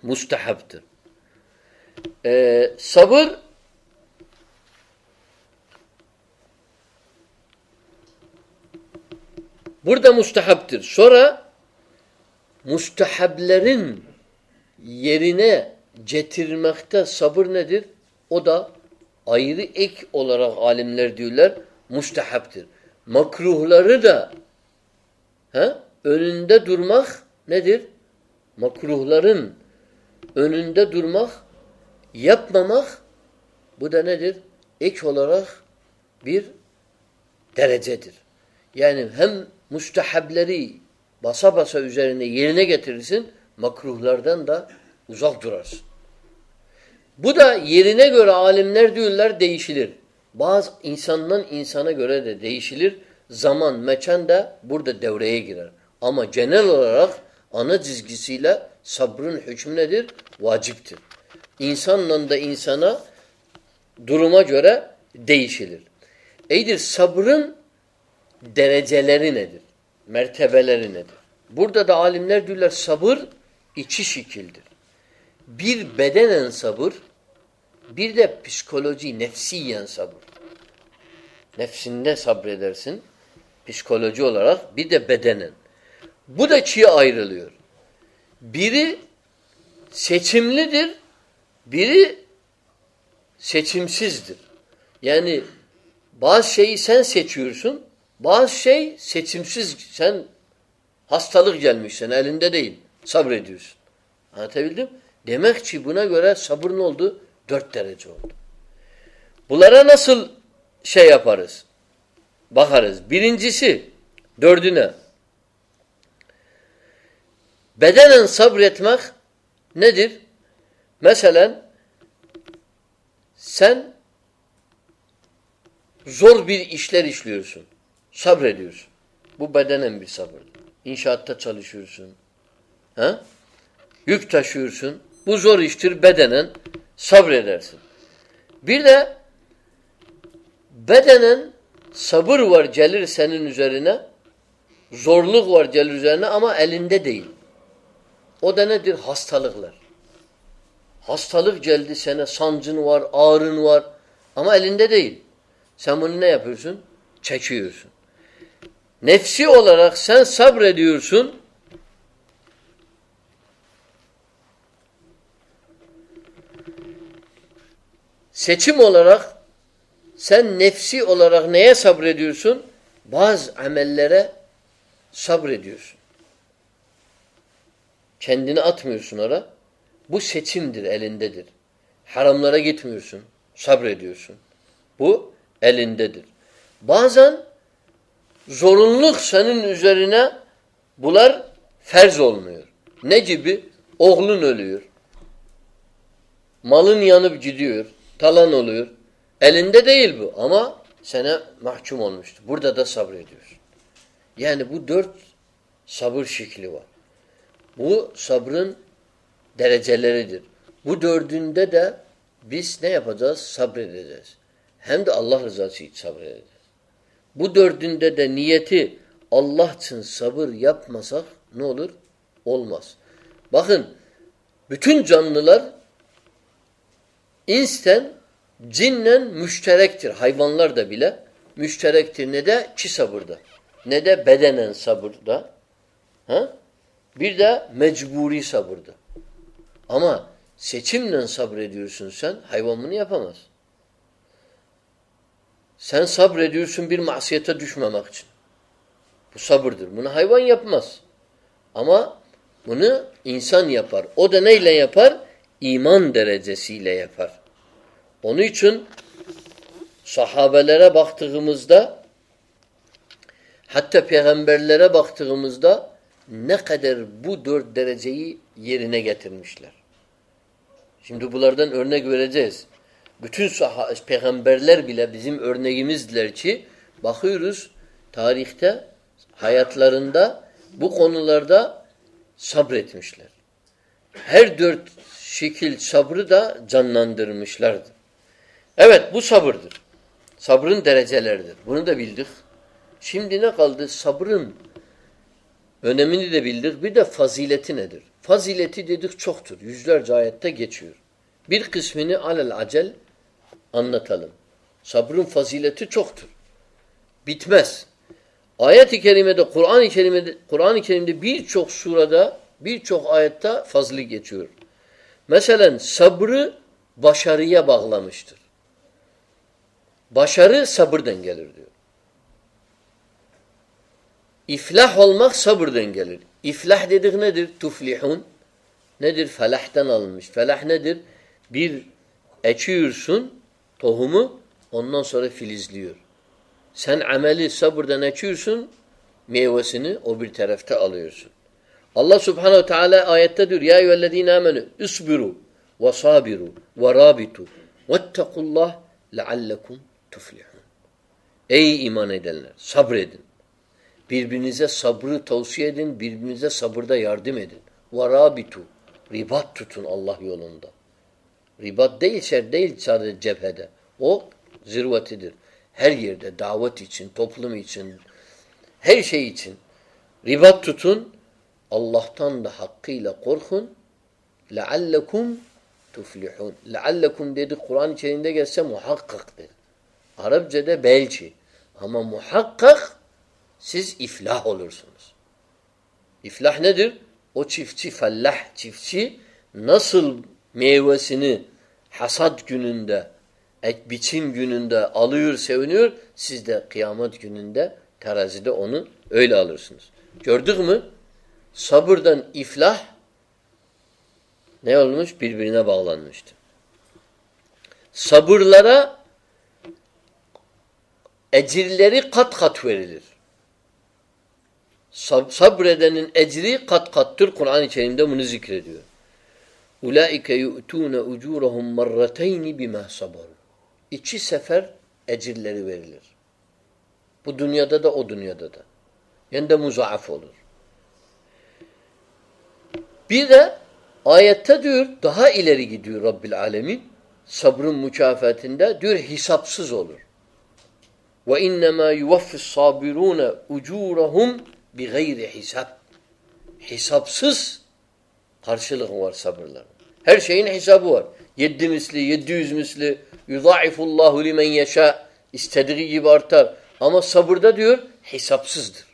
Müstehaptır. Ee, sabır burada müstehaptır. Sonra müstehablerin yerine getirmekte sabır nedir? O da ayrı ek olarak alimler diyorlar mustahaptır. Makruhları da he, önünde durmak nedir? Makruhların önünde durmak, yapmamak bu da nedir? Ek olarak bir derecedir. Yani hem mustahableri basa basa üzerine yerine getirirsin, makruhlardan da uzak durarsın. Bu da yerine göre alimler diyorlar değişilir. Bazı insandan insana göre de değişilir. Zaman, mekan da burada devreye girer. Ama genel olarak ana çizgisiyle sabrın hükmü nedir? Vaciptir. İnsanla da insana duruma göre değişilir. Eydir sabrın dereceleri nedir? Mertebeleri nedir? Burada da alimler diyorlar sabır iki şekildir. Bir bedenen sabır, bir de psikoloji, nefsiyen sabır. Nefsinde sabredersin, psikoloji olarak, bir de bedenen. Bu da ikiye ayrılıyor. Biri seçimlidir, biri seçimsizdir. Yani bazı şeyi sen seçiyorsun, bazı şey seçimsiz. Sen hastalık gelmiş sen elinde değil. Sabrediyorsun. Anlatabildim? Demek ki buna göre sabır ne oldu? Dört derece oldu. Bunlara nasıl şey yaparız? Bakarız. Birincisi dördüne. Bedenen sabretmek nedir? Mesela sen zor bir işler işliyorsun. Sabrediyorsun. Bu bedenen bir sabır. İnşaatta çalışıyorsun. Ha? Yük taşıyorsun. Bu zor iştir bedenen sabredersin. Bir de bedenen sabır var gelir senin üzerine. Zorluk var gelir üzerine ama elinde değil. O da nedir? Hastalıklar. Hastalık geldi sana, sancın var, ağrın var ama elinde değil. Sen bunu ne yapıyorsun? Çekiyorsun. Nefsi olarak sen sabrediyorsun. Seçim olarak sen nefsi olarak neye sabrediyorsun? Bazı amellere sabrediyorsun. Kendini atmıyorsun oraya. Bu seçimdir, elindedir. Haramlara gitmiyorsun, sabrediyorsun. Bu elindedir. Bazen zorunluluk senin üzerine bunlar ferz olmuyor. Ne gibi? Oğlun ölüyor. Malın yanıp gidiyor. Talan oluyor. Elinde değil bu ama sana mahkum olmuştu. Burada da sabrediyor. Yani bu dört sabır şekli var. Bu sabrın dereceleridir. Bu dördünde de biz ne yapacağız? Sabredeceğiz. Hem de Allah rızası için sabredeceğiz. Bu dördünde de niyeti Allah için sabır yapmasak ne olur? Olmaz. Bakın bütün canlılar insten cinnen müşterektir. Hayvanlar da bile müşterektir. Ne de ki sabırda. Ne de bedenen sabırda. Ha? Bir de mecburi sabırda. Ama seçimle sabrediyorsun sen, hayvan bunu yapamaz. Sen sabrediyorsun bir masiyete düşmemek için. Bu sabırdır. Bunu hayvan yapmaz. Ama bunu insan yapar. O da neyle yapar? İman derecesiyle yapar. Onun için sahabelere baktığımızda hatta peygamberlere baktığımızda ne kadar bu dört dereceyi yerine getirmişler. Şimdi bunlardan örnek vereceğiz. Bütün peygamberler bile bizim örneğimizdiler ki bakıyoruz tarihte hayatlarında bu konularda sabretmişler. Her dört şekil sabrı da canlandırmışlardı. Evet bu sabırdır. Sabrın dereceleridir. Bunu da bildik. Şimdi ne kaldı? Sabrın önemini de bildik. Bir de fazileti nedir? Fazileti dedik çoktur. Yüzlerce ayette geçiyor. Bir kısmını alel acel anlatalım. Sabrın fazileti çoktur. Bitmez. Ayet-i kerimede, Kur'an-ı kerimede, Kur'an-ı kerimde birçok surada, birçok ayette fazlı geçiyor. Mesela sabrı başarıya bağlamıştır. Başarı sabırdan gelir diyor. İflah olmak sabırdan gelir. İflah dedik nedir? Tuflihun. Nedir? Felah'tan alınmış. Felah nedir? Bir ekiyorsun tohumu ondan sonra filizliyor. Sen ameli sabırdan ekiyorsun meyvesini o bir tarafta alıyorsun. Allah subhanehu teala ayette diyor Ya eyyühellezine amenü isbiru ve sabiru ve rabitu vettekullah leallekum tuflihun. Ey iman edenler sabredin. Birbirinize sabrı tavsiye edin. Birbirinize sabırda yardım edin. Varabitu. Ribat tutun Allah yolunda. Ribat değil, şer değil sadece cephede. O zirvetidir. Her yerde davet için, toplum için, her şey için. Ribat tutun. Allah'tan da hakkıyla korkun. لَعَلَّكُمْ tuflihun. لَعَلَّكُمْ dedi Kur'an içerisinde gelse muhakkaktır. Arapçada belki. Ama muhakkak siz iflah olursunuz. İflah nedir? O çiftçi, fellah çiftçi nasıl meyvesini hasat gününde, ek biçim gününde alıyor, seviniyor, siz de kıyamet gününde terazide onu öyle alırsınız. Gördük mü? Sabırdan iflah ne olmuş? Birbirine bağlanmıştı. Sabırlara ecirleri kat kat verilir. Sab sabredenin ecri kat kattır. Kur'an-ı Kerim'de bunu zikrediyor. Ulaike yu'tuna ucurahum marratayn bima sabaru. İki sefer ecirleri verilir. Bu dünyada da o dünyada da. Yani de muzaaf olur. Bir de ayette diyor daha ileri gidiyor Rabbil Alemin. Sabrın mükafatında diyor hesapsız olur. Ve innema yuvaffis sabiruna ucurahum bi gayri hisap. Hesapsız karşılık var sabırların. Her şeyin hesabı var. Yedi misli, yedi yüz misli yuzaifullahu limen yeşâ istediği gibi artar. Ama sabırda diyor hesapsızdır.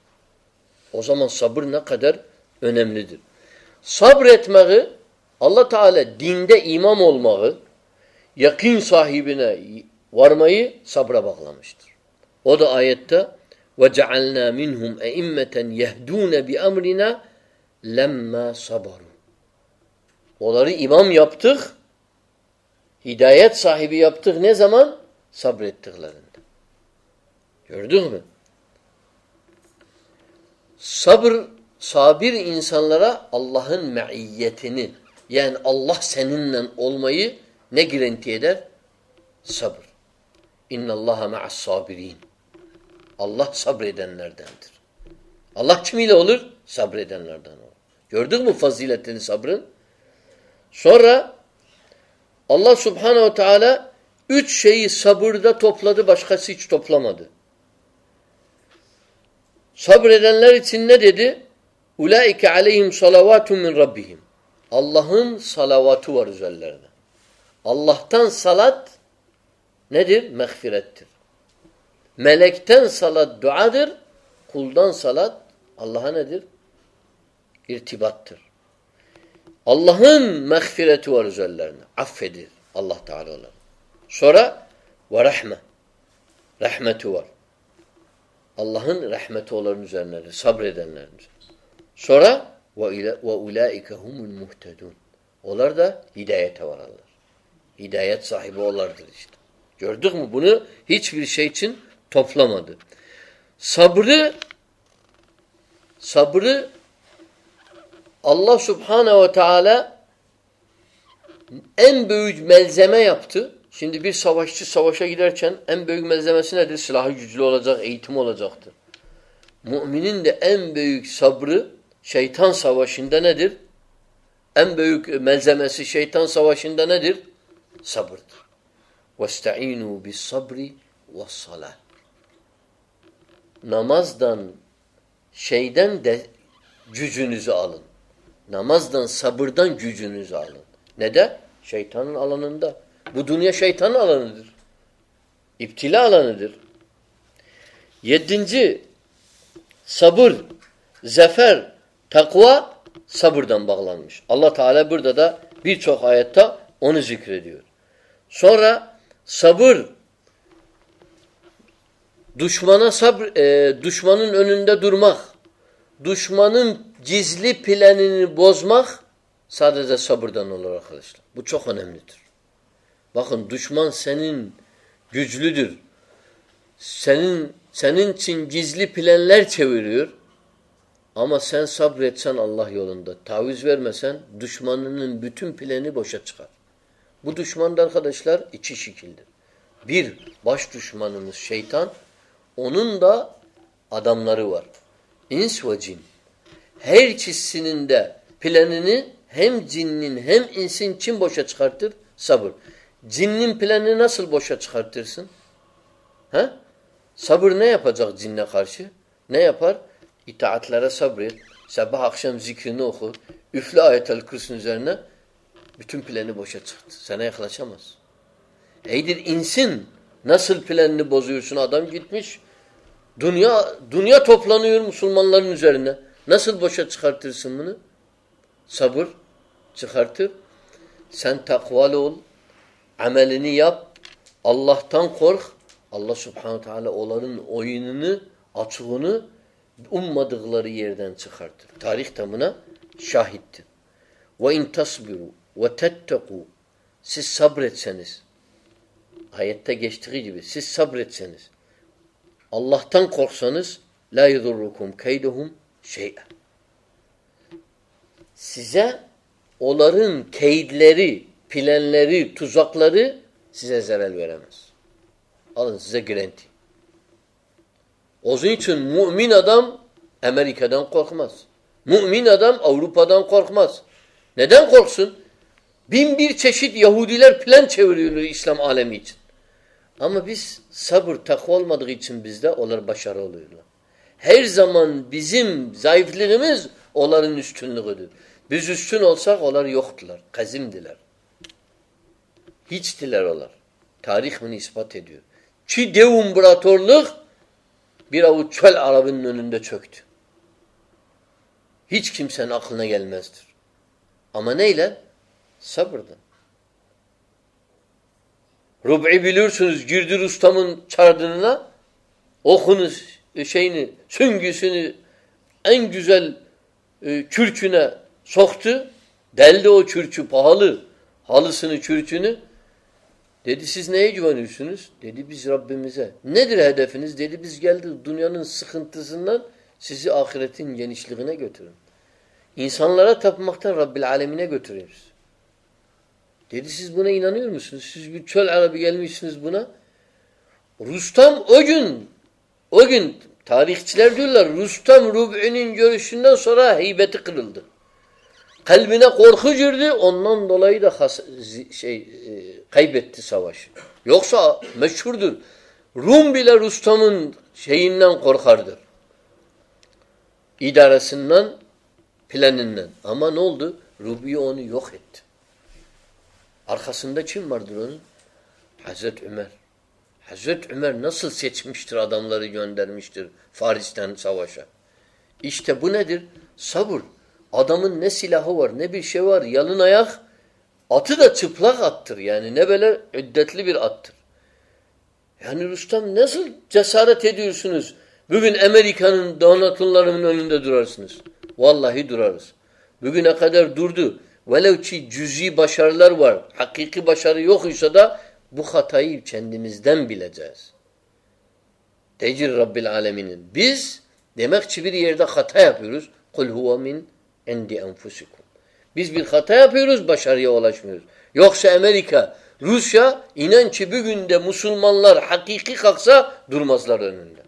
O zaman sabır ne kadar önemlidir. Sabretmeyi Allah Teala dinde imam olmayı, yakın sahibine varmayı sabra bağlamıştır. O da ayette وَجَعَلْنَا مِنْهُمْ اَئِمَّةً يَهْدُونَ بِأَمْرِنَا لَمَّا صَبَرُوا Onları imam yaptık, hidayet sahibi yaptık ne zaman? Sabrettiklerinde. Gördün mü? Sabır, sabir insanlara Allah'ın me'iyyetini yani Allah seninle olmayı ne girinti eder? Sabır. İnna Allaha ma'as sabirin. Allah sabredenlerdendir. Allah kimiyle olur? Sabredenlerden olur. Gördük mü faziletini sabrın? Sonra Allah subhanehu teala üç şeyi sabırda topladı, başkası hiç toplamadı. Sabredenler için ne dedi? Ulaike aleyhim salavatun min rabbihim. Allah'ın salavatı var üzerlerine. Allah'tan salat nedir? Mağfirettir. Melekten salat duadır. Kuldan salat Allah'a nedir? İrtibattır. Allah'ın mağfireti var üzerlerine. Affedir Allah Teala onları. Sonra ve rahme. Rahmeti var. Allah'ın rahmeti onların üzerine, sabredenlerin Sonra ve ulaike humul muhtedun. Onlar da hidayete vararlar. Hidayet sahibi onlardır işte. Gördük mü? Bunu hiçbir şey için toplamadı. Sabrı sabrı Allah Subhanahu ve Teala en büyük malzeme yaptı. Şimdi bir savaşçı savaşa giderken en büyük malzemesi nedir? Silahı güçlü olacak, eğitim olacaktır. Müminin de en büyük sabrı şeytan savaşında nedir? En büyük malzemesi şeytan savaşında nedir? Sabırdır. وَاسْتَعِينُوا بِالصَّبْرِ وَالصَّلَاةِ Namazdan, şeyden de gücünüzü alın. Namazdan, sabırdan gücünüzü alın. Ne de? Şeytanın alanında. Bu dünya şeytanın alanıdır. İptila alanıdır. Yedinci, sabır, zafer, takva sabırdan bağlanmış. Allah Teala burada da birçok ayette onu zikrediyor. Sonra sabır Düşmana sabr, e, düşmanın önünde durmak, düşmanın gizli planını bozmak sadece sabırdan olur arkadaşlar. Bu çok önemlidir. Bakın düşman senin güçlüdür. Senin senin için gizli planlar çeviriyor. Ama sen sabretsen Allah yolunda, taviz vermesen düşmanının bütün planı boşa çıkar. Bu düşman da arkadaşlar iki şekildir. Bir, baş düşmanımız şeytan. Onun da adamları var. İns ve cin. Her ikisinin de planını hem cinnin hem insin kim boşa çıkartır? Sabır. Cinnin planını nasıl boşa çıkartırsın? He? Sabır ne yapacak cinne karşı? Ne yapar? İtaatlere sabret. Sabah akşam zikrini oku. Üfle ayetel kürsün üzerine. Bütün planı boşa çıktı. Sana yaklaşamaz. Eydir insin. Nasıl planını bozuyorsun? Adam gitmiş. Dünya dünya toplanıyor Müslümanların üzerine. Nasıl boşa çıkartırsın bunu? Sabır çıkartır. Sen takvalı ol. Amelini yap. Allah'tan kork. Allah subhanahu teala onların oyununu, açığını ummadıkları yerden çıkartır. Tarih de buna şahittir. Ve in tasbiru ve tetteku siz sabretseniz ayette geçtiği gibi siz sabretseniz Allah'tan korksanız la yudurrukum keyduhum şey'e. Size onların keydleri, planları, tuzakları size zarar veremez. Alın size garanti. Onun için mümin adam Amerika'dan korkmaz. Mümin adam Avrupa'dan korkmaz. Neden korksun? Bin bir çeşit Yahudiler plan çeviriyorlar İslam alemi için. Ama biz sabır, takva olmadığı için bizde onlar başarı oluyorlar. Her zaman bizim zayıflığımız onların üstünlüğüdür. Biz üstün olsak onlar yoktular, kazimdiler. Hiçtiler onlar. Tarih bunu ispat ediyor. Ki dev imparatorluk bir avuç çöl Arabının önünde çöktü. Hiç kimsenin aklına gelmezdir. Ama neyle? Sabırdan. Rub'i biliyorsunuz girdi Rustam'ın çardınına okunu şeyini, süngüsünü en güzel e, kürküne soktu. Deldi o kürkü pahalı. Halısını, kürkünü. Dedi siz neye güveniyorsunuz? Dedi biz Rabbimize. Nedir hedefiniz? Dedi biz geldik dünyanın sıkıntısından sizi ahiretin genişliğine götürün. İnsanlara tapmaktan Rabbil Alemine götürüyoruz. Dedi siz buna inanıyor musunuz? Siz bir çöl Arabi gelmişsiniz buna. Rustam o gün o gün tarihçiler diyorlar Rustam Rub'inin görüşünden sonra heybeti kırıldı. Kalbine korku girdi. Ondan dolayı da has, şey e, kaybetti savaşı. Yoksa meşhurdur. Rum bile Rustam'ın şeyinden korkardır. İdaresinden, planından. Ama ne oldu? Rubi onu yok etti. Arkasında kim vardır onun? Hazreti Ömer. Hazreti Ömer nasıl seçmiştir adamları göndermiştir Faris'ten savaşa. İşte bu nedir? Sabır. Adamın ne silahı var ne bir şey var. Yalın ayak atı da çıplak attır. Yani ne böyle üddetli bir attır. Yani Rustam nasıl cesaret ediyorsunuz? Bugün Amerika'nın donatınlarının önünde durarsınız. Vallahi durarız. Bugüne kadar durdu. Velev ki cüzi başarılar var. Hakiki başarı yok ise da bu hatayı kendimizden bileceğiz. Tecir Rabbil Aleminin. Biz demek ki bir yerde hata yapıyoruz. Kul huve min endi enfusikum. Biz bir hata yapıyoruz, başarıya ulaşmıyoruz. Yoksa Amerika, Rusya inan ki bugün de Müslümanlar hakiki kalksa durmazlar önünde.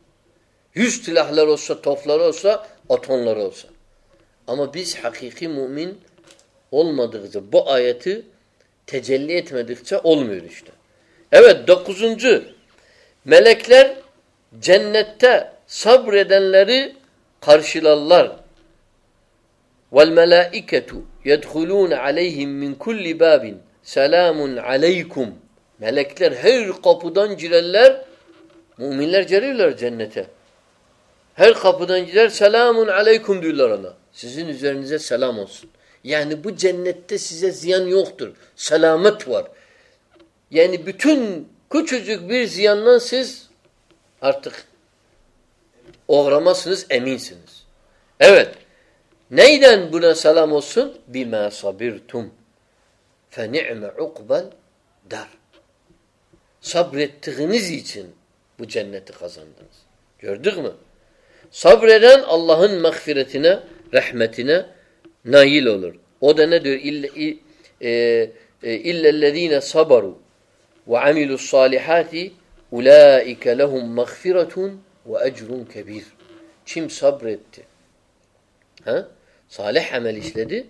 Yüz silahlar olsa, toplar olsa, atonlar olsa. Ama biz hakiki mümin olmadıkça bu ayeti tecelli etmedikçe olmuyor işte. Evet dokuzuncu melekler cennette sabredenleri karşılarlar. Vel melaiketu yedhulun aleyhim min kulli babin selamun. Melekler her kapıdan girerler. Müminler giriyorlar cennete. Her kapıdan girer selamun aleykum diyorlar ona. Sizin üzerinize selam olsun. Yani bu cennette size ziyan yoktur. Selamet var. Yani bütün küçücük bir ziyandan siz artık uğramazsınız, eminsiniz. Evet. Neyden buna selam olsun? Bima sabirtum. Fe ni'me ukbel dar. Sabrettiğiniz için bu cenneti kazandınız. Gördük mü? Sabreden Allah'ın mağfiretine, rahmetine nail olur. O da ne diyor? İlla, e, e, illellezine sabaru salihati ulaike lehum mağfiretun ve ecrun kebir. Kim sabretti? Ha? Salih amel işledi.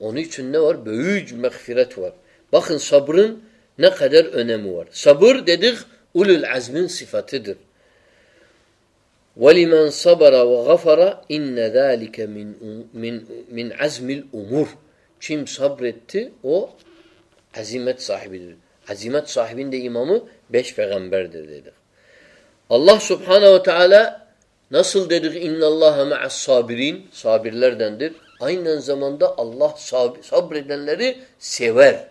Onun için ne var? Büyük mağfiret var. Bakın sabrın ne kadar önemi var. Sabır dedik ulul azmin sıfatıdır. وَلِمَنْ صَبَرَ وَغَفَرَ اِنَّ ذَٰلِكَ مِنْ, min, min azmil umur. Kim sabretti o azimet sahibidir. Azimet sahibinin imamı beş peygamberdir dedik. Allah subhanehu ve teala nasıl dedik innallaha ma'as sabirin sabirlerdendir. Aynı zamanda Allah sab sabredenleri sever.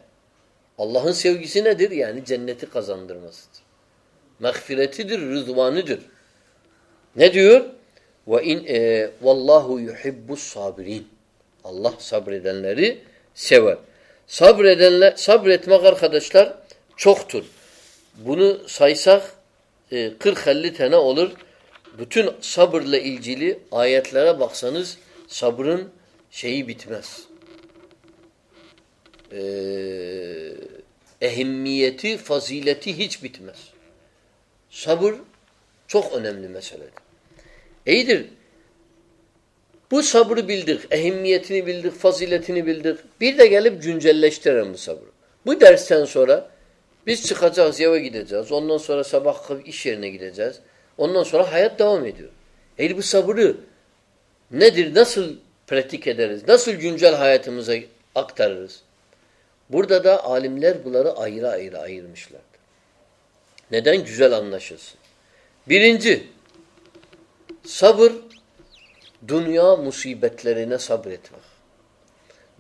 Allah'ın sevgisi nedir? Yani cenneti kazandırmasıdır. Mağfiretidir, rızvanıdır. Ne diyor? Ve in e, vallahu yuhibbus sabirin. Allah sabredenleri sever. Sabredenler sabretmek arkadaşlar çoktur. Bunu saysak e, 40-50 tane olur. Bütün sabırla ilgili ayetlere baksanız sabrın şeyi bitmez. Ee, ehemmiyeti, fazileti hiç bitmez. Sabır çok önemli meseledir. İyidir. Bu sabrı bildik, ehemmiyetini bildik, faziletini bildik. Bir de gelip güncelleştirelim bu sabrı. Bu dersten sonra biz çıkacağız, eve gideceğiz. Ondan sonra sabah iş yerine gideceğiz. Ondan sonra hayat devam ediyor. Eğer bu sabrı nedir, nasıl pratik ederiz, nasıl güncel hayatımıza aktarırız? Burada da alimler bunları ayrı ayrı ayırmışlardır. Neden? Güzel anlaşılsın. Birinci, sabır, dünya musibetlerine sabretmek.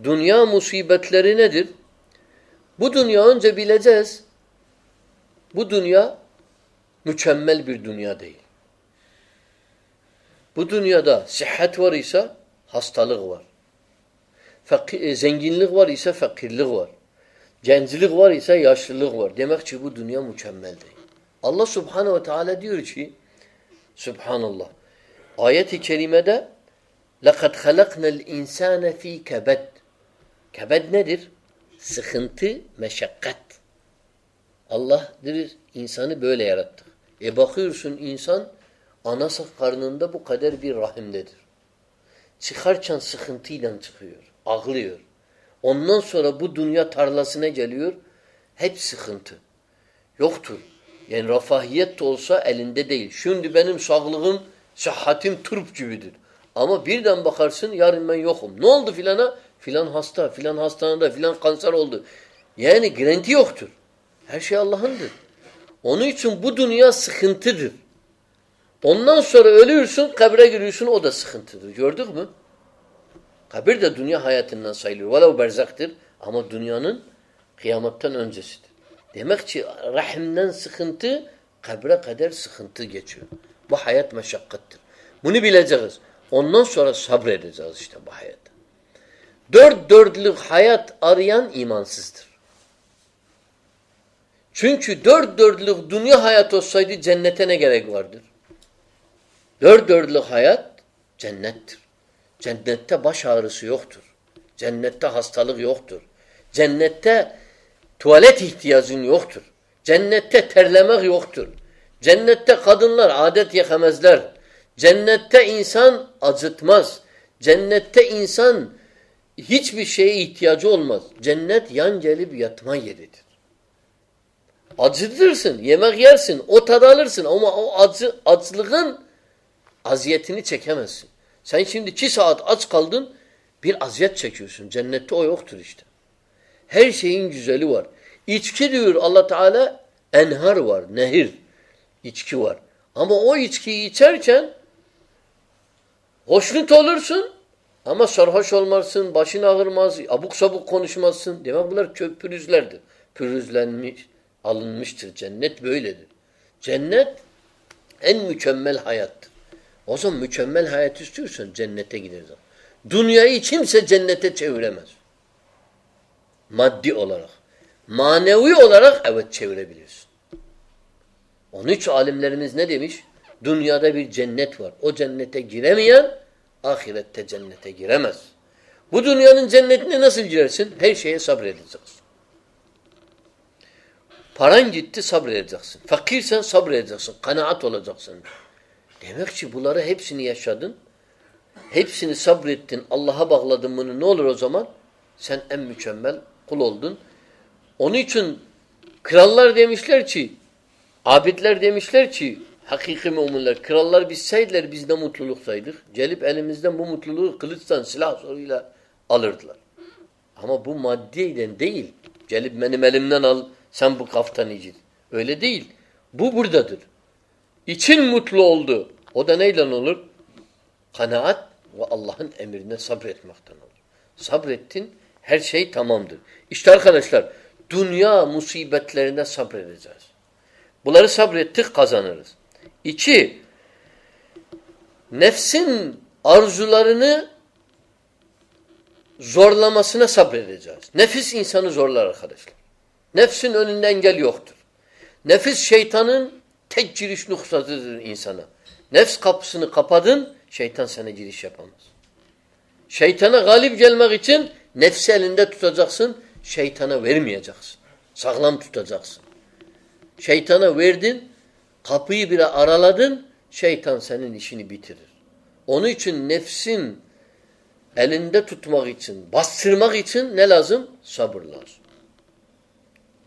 Dünya musibetleri nedir? Bu dünya önce bileceğiz. Bu dünya mükemmel bir dünya değil. Bu dünyada sıhhat var ise hastalık var. Fakir, e, zenginlik var ise fakirlik var. Gencilik var ise yaşlılık var. Demek ki bu dünya mükemmel değil. Allah subhanehu ve teala diyor ki Subhanallah. Ayet-i kerimede لَقَدْ خَلَقْنَا الْاِنْسَانَ ف۪ي كَبَدْ Kebed nedir? Sıkıntı, meşakkat. Allah diyor insanı böyle yarattı. E bakıyorsun insan anası karnında bu kadar bir rahimdedir. Çıkarken sıkıntıyla çıkıyor. Ağlıyor. Ondan sonra bu dünya tarlasına geliyor. Hep sıkıntı. Yoktur. Yani rafahiyet de olsa elinde değil. Şimdi benim sağlığım, sıhhatim turp gibidir. Ama birden bakarsın yarın ben yokum. Ne oldu filana? Filan hasta, filan hastanede, filan kanser oldu. Yani garanti yoktur. Her şey Allah'ındır. Onun için bu dünya sıkıntıdır. Ondan sonra ölüyorsun, kabre giriyorsun o da sıkıntıdır. Gördük mü? Kabir de dünya hayatından sayılır. Velev berzaktır ama dünyanın kıyametten öncesidir. Demek ki rahimden sıkıntı kabre kadar sıkıntı geçiyor. Bu hayat meşakkattır. Bunu bileceğiz. Ondan sonra sabredeceğiz işte bu hayatta. Dört dörtlük hayat arayan imansızdır. Çünkü dört dörtlük dünya hayat olsaydı cennete ne gerek vardır? Dört dörtlük hayat cennettir. Cennette baş ağrısı yoktur. Cennette hastalık yoktur. Cennette tuvalet ihtiyacın yoktur. Cennette terlemek yoktur. Cennette kadınlar adet yekamezler. Cennette insan acıtmaz. Cennette insan hiçbir şeye ihtiyacı olmaz. Cennet yan gelip yatma yeridir. Acıtırsın, yemek yersin, o tadı alırsın ama o acı, açlığın aziyetini çekemezsin. Sen şimdi iki saat aç kaldın, bir aziyet çekiyorsun. Cennette o yoktur işte. Her şeyin güzeli var. İçki diyor Allah Teala, enhar var, nehir. içki var. Ama o içkiyi içerken hoşnut olursun ama sarhoş olmazsın, başın ağırmaz, abuk sabuk konuşmazsın. Demek bunlar kök pürüzlerdir. Pürüzlenmiş, alınmıştır. Cennet böyledir. Cennet en mükemmel hayattır. O zaman mükemmel hayat istiyorsan cennete gideriz. Dünyayı kimse cennete çeviremez. Maddi olarak. Manevi olarak evet çevirebilirsin. Onun için alimlerimiz ne demiş? Dünyada bir cennet var. O cennete giremeyen ahirette cennete giremez. Bu dünyanın cennetine nasıl girersin? Her şeye sabredeceksin. Paran gitti sabredeceksin. Fakirsen sabredeceksin. Kanaat olacaksın. Demek ki bunları hepsini yaşadın. Hepsini sabrettin. Allah'a bağladın bunu. Ne olur o zaman? Sen en mükemmel kul oldun. Onun için krallar demişler ki abidler demişler ki hakiki müminler krallar bizseydiler biz de mutluluktaydık. Gelip elimizden bu mutluluğu kılıçtan silah soruyla alırdılar. Ama bu maddiyden değil. Gelip benim elimden al sen bu kaftanı giy. Öyle değil. Bu buradadır. İçin mutlu oldu. O da neyle olur? Kanaat ve Allah'ın emrine sabretmekten olur. Sabrettin her şey tamamdır. İşte arkadaşlar dünya musibetlerine sabredeceğiz. Bunları sabrettik kazanırız. İki, nefsin arzularını zorlamasına sabredeceğiz. Nefis insanı zorlar arkadaşlar. Nefsin önünde engel yoktur. Nefis şeytanın tek giriş noktasıdır insana. Nefs kapısını kapadın, şeytan sana giriş yapamaz. Şeytana galip gelmek için nefsi elinde tutacaksın, şeytana vermeyeceksin. Sağlam tutacaksın. Şeytana verdin, kapıyı bile araladın, şeytan senin işini bitirir. Onun için nefsin elinde tutmak için, bastırmak için ne lazım? Sabır lazım.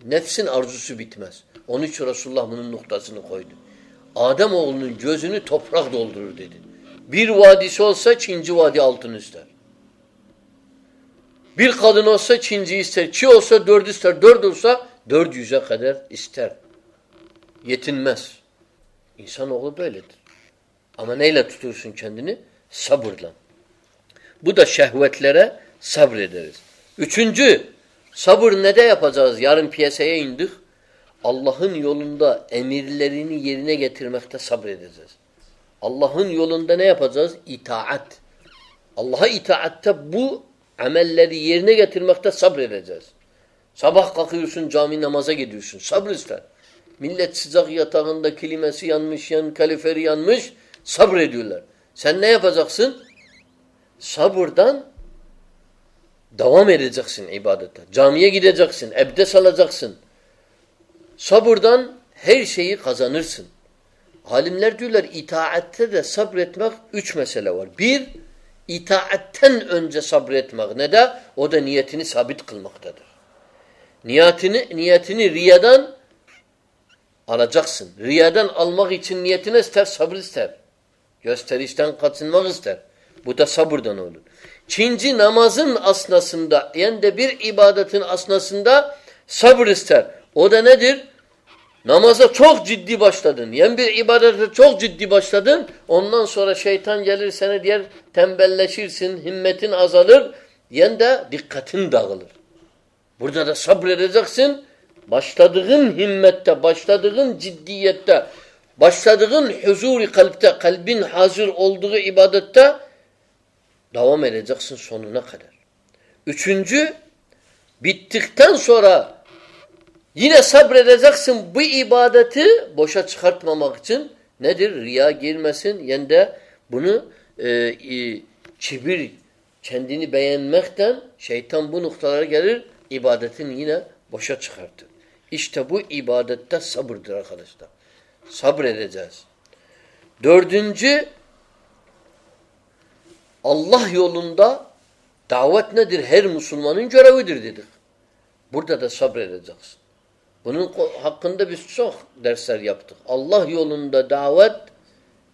Nefsin arzusu bitmez. Onun için Resulullah bunun noktasını koydu. Adem oğlunun gözünü toprak doldurur dedi. Bir vadisi olsa Çinci vadi altın ister. Bir kadın olsa Çinci ister. Çi olsa dört ister. Dört olsa dört yüze kadar ister. Yetinmez. İnsanoğlu böyledir. Ama neyle tutursun kendini? Sabırla. Bu da şehvetlere sabrederiz. Üçüncü, sabır ne de yapacağız? Yarın piyasaya indik. Allah'ın yolunda emirlerini yerine getirmekte sabredeceğiz. Allah'ın yolunda ne yapacağız? İtaat. Allah'a itaatte bu amelleri yerine getirmekte sabredeceğiz. Sabah kalkıyorsun cami namaza gidiyorsun. Sabır ister. Millet sıcak yatağında kilimesi yanmış, yan kaliferi yanmış. Sabrediyorlar. Sen ne yapacaksın? Sabırdan devam edeceksin ibadete. Camiye gideceksin, ebdes alacaksın. Sabırdan her şeyi kazanırsın. Alimler diyorlar itaatte de sabretmek üç mesele var. Bir, itaatten önce sabretmek. Ne de? O da niyetini sabit kılmaktadır. Niyetini, niyetini riyadan alacaksın. Riyadan almak için niyetine ister, sabır ister. Gösterişten kaçınmak ister. Bu da sabırdan olur. Çinci namazın asnasında, yani de bir ibadetin asnasında sabır ister. O da nedir? Namaza çok ciddi başladın. Yani bir ibadete çok ciddi başladın. Ondan sonra şeytan gelir sana diğer tembelleşirsin, himmetin azalır. Yani de dikkatin dağılır. Burada da sabredeceksin. Başladığın himmette, başladığın ciddiyette, başladığın huzuri kalpte, kalbin hazır olduğu ibadette devam edeceksin sonuna kadar. Üçüncü, bittikten sonra Yine sabredeceksin bu ibadeti boşa çıkartmamak için nedir? Riya girmesin. Yani de bunu e, e, kibir, kendini beğenmekten şeytan bu noktalara gelir. ibadetin yine boşa çıkartır. İşte bu ibadette sabırdır arkadaşlar. Sabredeceğiz. Dördüncü Allah yolunda davet nedir? Her Müslümanın görevidir dedik. Burada da sabredeceksin. Bunun hakkında biz çok dersler yaptık. Allah yolunda davet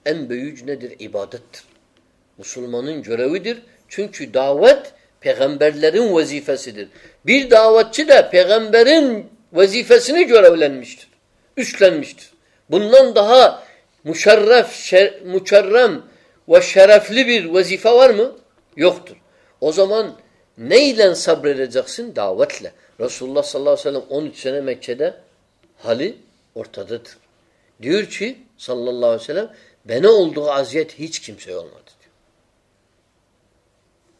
en büyük nedir? İbadettir. Müslümanın görevidir. Çünkü davet peygamberlerin vazifesidir. Bir davetçi de peygamberin vazifesini görevlenmiştir. Üstlenmiştir. Bundan daha müşerref, şer, mükerrem ve şerefli bir vazife var mı? Yoktur. O zaman neyle sabredeceksin? Davetle. Resulullah sallallahu aleyhi ve sellem 13 sene Mekke'de hali ortadadır. Diyor ki sallallahu aleyhi ve sellem Bana olduğu aziyet hiç kimseye olmadı diyor.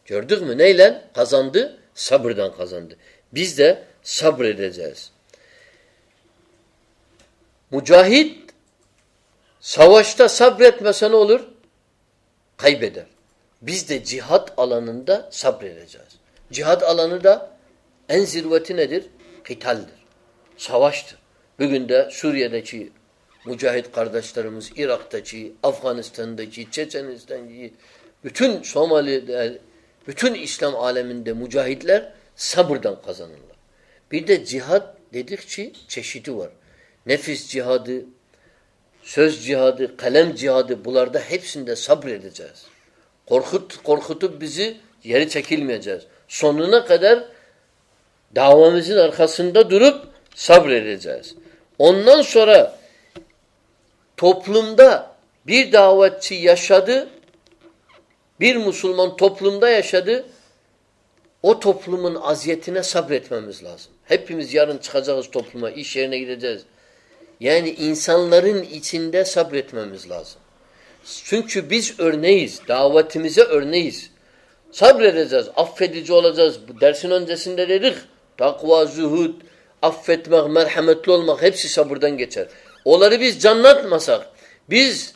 Gördük mü? Neyle kazandı? Sabırdan kazandı. Biz de sabredeceğiz. Mücahit savaşta sabretmese ne olur? Kaybeder. Biz de cihat alanında sabredeceğiz. Cihat alanı da en zirveti nedir? Kitaldir. Savaştır. Bugün de Suriye'deki mücahit kardeşlerimiz, Irak'taki, Afganistan'daki, Çeçenistan'daki, bütün Somali'de, bütün İslam aleminde mücahitler sabırdan kazanırlar. Bir de cihat dedikçe çeşidi var. Nefis cihadı, söz cihadı, kalem cihadı bunlarda hepsinde sabredeceğiz. Korkut, korkutup bizi yeri çekilmeyeceğiz. Sonuna kadar davamızın arkasında durup sabredeceğiz. Ondan sonra toplumda bir davetçi yaşadı, bir Müslüman toplumda yaşadı, o toplumun aziyetine sabretmemiz lazım. Hepimiz yarın çıkacağız topluma, iş yerine gideceğiz. Yani insanların içinde sabretmemiz lazım. Çünkü biz örneğiz, davetimize örneğiz. Sabredeceğiz, affedici olacağız. Dersin öncesinde dedik, takva, zuhud, affetmek, merhametli olmak hepsi sabırdan geçer. Onları biz canlatmasak, biz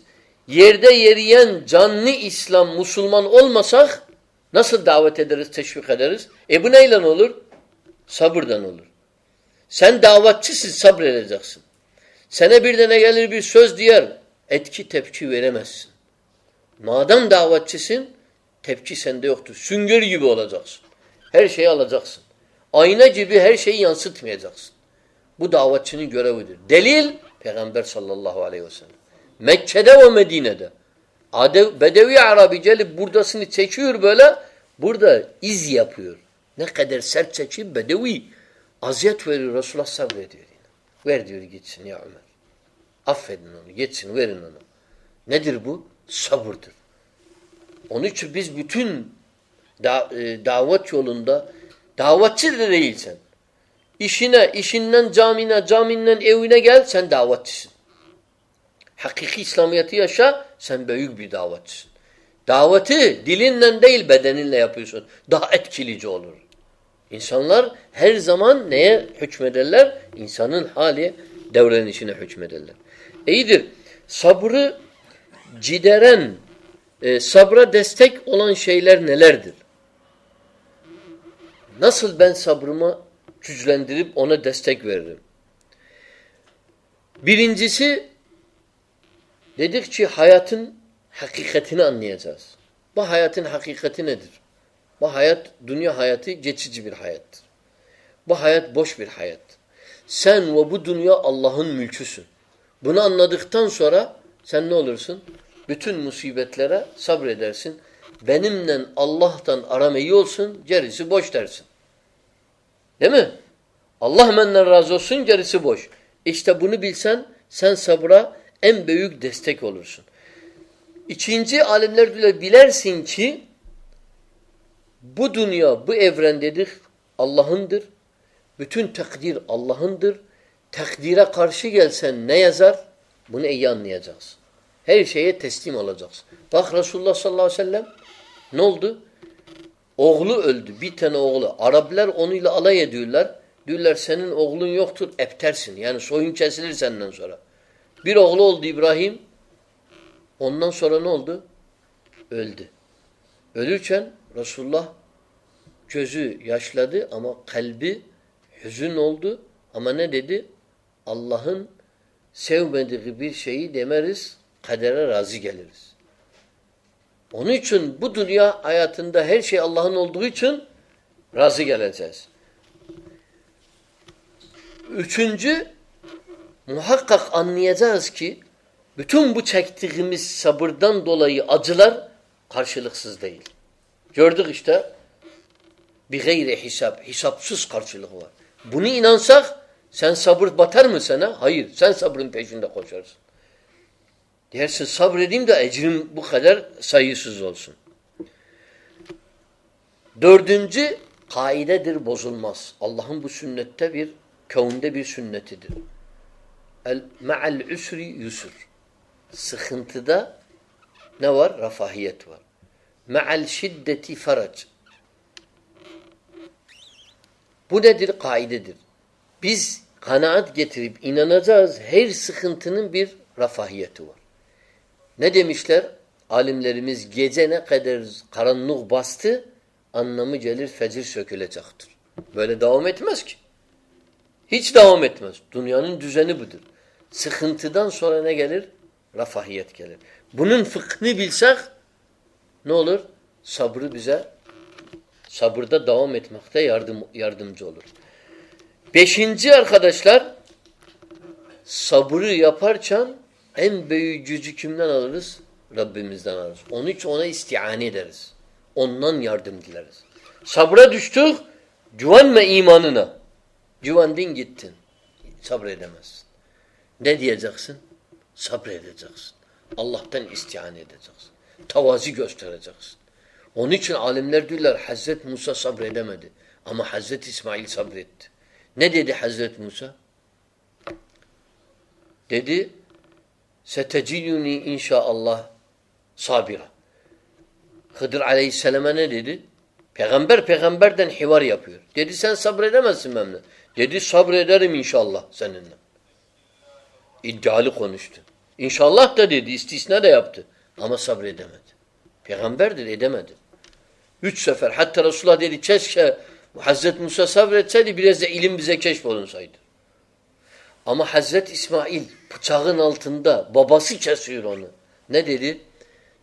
yerde yeriyen canlı İslam, Müslüman olmasak nasıl davet ederiz, teşvik ederiz? E bu neyle olur? Sabırdan olur. Sen davetçisin, sabredeceksin. Sana bir tane gelir bir söz diyer, etki tepki veremezsin. Madem davetçisin, tepki sende yoktur. Sünger gibi olacaksın. Her şeyi alacaksın. Ayna gibi her şeyi yansıtmayacaksın. Bu davetçinin görevidir. Delil, Peygamber sallallahu aleyhi ve sellem. Mekke'de ve Medine'de. Adev, Bedevi Arabi gelip buradasını çekiyor böyle, burada iz yapıyor. Ne kadar sert çekiyor Bedevi. Aziyet veriyor, Resulullah sabrediyor. Ver diyor gitsin ya Ömer. Affedin onu, geçsin, verin onu. Nedir bu? Sabırdır. Onun için biz bütün da, e, davet yolunda davetçi de değilsen. İşine, işinden camine, caminden evine gel, sen davetçisin. Hakiki İslamiyet'i yaşa, sen büyük bir davetçisin. Daveti dilinle değil bedeninle yapıyorsun. Daha etkileyici olur. İnsanlar her zaman neye hükmederler? İnsanın hali devrenişine hükmederler. İyidir. Sabrı cideren, e, sabra destek olan şeyler nelerdir? Nasıl ben sabrımı güçlendirip ona destek veririm? Birincisi dedik ki hayatın hakikatini anlayacağız. Bu hayatın hakikati nedir? Bu hayat, dünya hayatı geçici bir hayattır. Bu hayat boş bir hayat. Sen ve bu dünya Allah'ın mülküsün. Bunu anladıktan sonra sen ne olursun? Bütün musibetlere sabredersin. Benimle Allah'tan aram iyi olsun, gerisi boş dersin. Değil mi? Allah benden razı olsun, gerisi boş. İşte bunu bilsen sen sabra en büyük destek olursun. İkinci alimler diyor bilersin ki bu dünya, bu evrendedir. Allah'ındır. Bütün takdir Allah'ındır. Takdire karşı gelsen ne yazar? Bunu iyi anlayacaksın. Her şeye teslim olacaksın. Bak Resulullah sallallahu aleyhi ve sellem ne oldu? Oğlu öldü. Bir tane oğlu. Araplar onunla alay ediyorlar. Diyorlar senin oğlun yoktur. Eptersin. Yani soyun kesilir senden sonra. Bir oğlu oldu İbrahim. Ondan sonra ne oldu? Öldü. Ölürken Resulullah gözü yaşladı ama kalbi hüzün oldu. Ama ne dedi? Allah'ın sevmediği bir şeyi demeriz, kadere razı geliriz. Onun için bu dünya hayatında her şey Allah'ın olduğu için razı geleceğiz. Üçüncü, muhakkak anlayacağız ki bütün bu çektiğimiz sabırdan dolayı acılar karşılıksız değil. Gördük işte bir gayri hesap, hesapsız karşılık var. Bunu inansak sen sabır batar mı sana? Hayır. Sen sabrın peşinde koşarsın. Dersin sabredeyim de ecrim bu kadar sayısız olsun. Dördüncü kaidedir bozulmaz. Allah'ın bu sünnette bir kavunda bir sünnetidir. El ma'al usri yusur. Sıkıntıda ne var? Rafahiyet var. Me'al şiddeti farac. Bu nedir? Kaidedir. Biz kanaat getirip inanacağız her sıkıntının bir rafahiyeti var. Ne demişler? Alimlerimiz gece ne kadar karanlık bastı anlamı gelir fecir sökülecektir. Böyle devam etmez ki. Hiç devam etmez. Dünyanın düzeni budur. Sıkıntıdan sonra ne gelir? Rafahiyet gelir. Bunun fıkhını bilsek ne olur? Sabrı bize sabırda devam etmekte yardım, yardımcı olur. Beşinci arkadaşlar sabrı yaparken en büyük gücü kimden alırız? Rabbimizden alırız. Onun için ona istiane ederiz. Ondan yardım dileriz. Sabra düştük, güvenme imanına. Güvendin gittin. Sabredemezsin. Ne diyeceksin? Sabredeceksin. Allah'tan istihane edeceksin. Tavazi göstereceksin. Onun için alimler diyorlar Hazreti Musa sabredemedi. Ama Hazreti İsmail sabretti. Ne dedi Hazreti Musa? Dedi Seteciduni inşaallah sabira. Hıdır aleyhisselama ne dedi? Peygamber peygamberden hivar yapıyor. Dedi sen sabredemezsin benimle. Dedi sabrederim inşallah seninle. İddialı konuştu. İnşallah da dedi, istisna da yaptı. Ama sabredemedi. Peygamberdir, edemedi. Üç sefer. Hatta Resulullah dedi, keşke Hazreti Musa sabretseydi biraz da ilim bize keşfolunsaydı. Ama Hazreti İsmail bıçağın altında babası kesiyor onu. Ne dedi?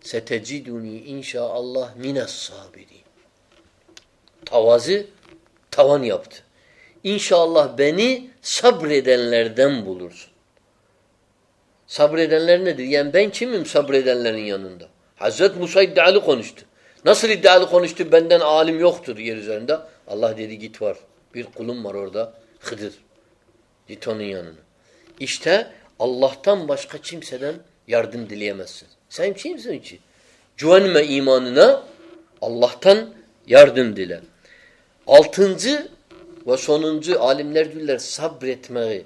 Seteciduni inşaallah mines sabirin. Tavazı tavan yaptı. İnşallah beni sabredenlerden bulursun. Sabredenler nedir? Yani ben kimim sabredenlerin yanında? Hazreti Musa iddialı konuştu. Nasıl iddialı konuştu? Benden alim yoktur yer üzerinde. Allah dedi git var. Bir kulum var orada. Hıdır. Git onun yanına. İşte Allah'tan başka kimseden yardım dileyemezsin. Sen kimsin ki? Güvenme imanına Allah'tan yardım dile. Altıncı ve sonuncu alimler diyorlar sabretmeyi,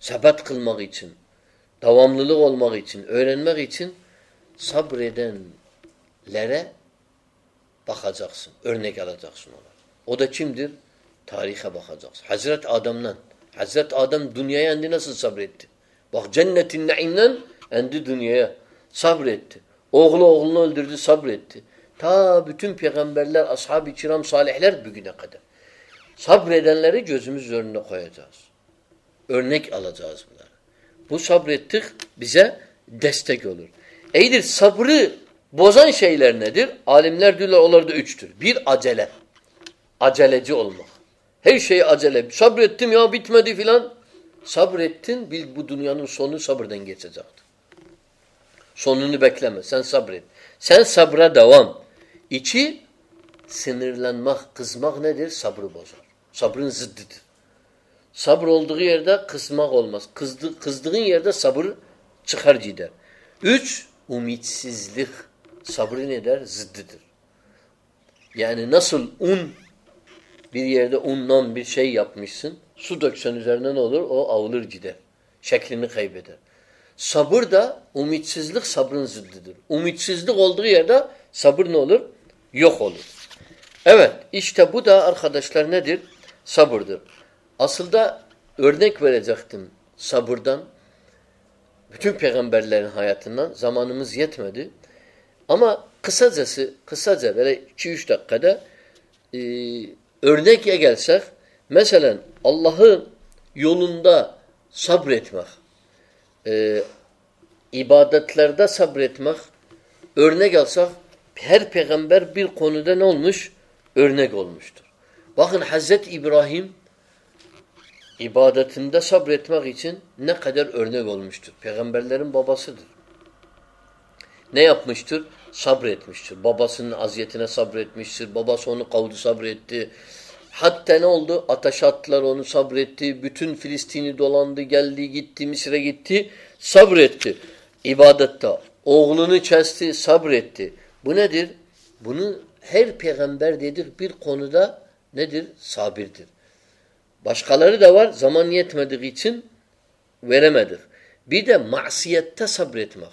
sebat kılmak için, devamlılık olmak için, öğrenmek için sabredenlere bakacaksın, örnek alacaksın ona. O da kimdir? Tarihe bakacaksın. Hazret Adam'dan. Hazret Adam dünyaya endi nasıl sabretti? Bak cennetin naimden endi dünyaya sabretti. Oğlu oğlunu öldürdü sabretti. Ta bütün peygamberler, ashab-ı kiram, salihler bugüne kadar. Sabredenleri gözümüz önüne koyacağız. Örnek alacağız bunları. Bu sabrettik bize destek olur. Eydir sabrı bozan şeyler nedir? Alimler diyorlar onlar da üçtür. Bir acele. Aceleci olmak. Her şey acele. Sabrettim ya bitmedi filan. Sabrettin bil bu dünyanın sonu sabırdan geçecektir. Sonunu bekleme. Sen sabret. Sen sabra devam. İki, sinirlenmek, kızmak nedir? Sabrı bozar. Sabrın zıddıdır. Sabır olduğu yerde kızmak olmaz. Kızdı, kızdığın yerde sabır çıkar gider. Üç, umitsizlik. Sabrı ne der? Zıddıdır. Yani nasıl un bir yerde undan bir şey yapmışsın, su döksen üzerine ne olur? O avılır gider. Şeklini kaybeder. Sabır da umitsizlik sabrın zıddıdır. Umitsizlik olduğu yerde sabır ne olur? Yok olur. Evet işte bu da arkadaşlar nedir? Sabırdır. Aslında örnek verecektim sabırdan. Bütün peygamberlerin hayatından zamanımız yetmedi. Ama kısacası, kısaca böyle 2-3 dakikada e, örneğe gelsek, mesela Allah'ın yolunda sabretmek, e, ibadetlerde sabretmek, örnek alsak, her peygamber bir konuda ne olmuş? Örnek olmuştur. Bakın Hazreti İbrahim ibadetinde sabretmek için ne kadar örnek olmuştur. Peygamberlerin babasıdır. Ne yapmıştır? Sabretmiştir. Babasının aziyetine sabretmiştir. Babası onu kavdu sabretti. Hatta ne oldu? Ateş attılar onu sabretti. Bütün Filistin'i dolandı, geldi, gitti, Mısır'a gitti. Sabretti. İbadette. Oğlunu kesti, sabretti. Bu nedir? Bunu her peygamber dedik bir konuda nedir? Sabirdir. Başkaları da var. Zaman yetmediği için veremedik. Bir de masiyette sabretmek.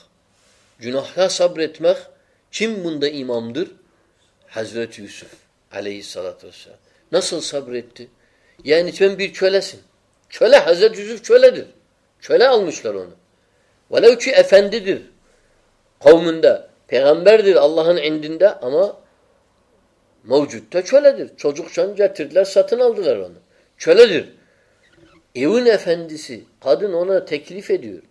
Günahla sabretmek kim bunda imamdır? Hazreti Yusuf aleyhissalatü vesselam. Nasıl sabretti? Yani sen bir kölesin. Köle Hazreti Yusuf köledir. Köle almışlar onu. Velev ki efendidir. Kavminde. Peygamberdir Allah'ın indinde ama mevcutta köledir. Çocuksan getirdiler satın aldılar onu. Köledir. Evin efendisi. Kadın ona teklif ediyor.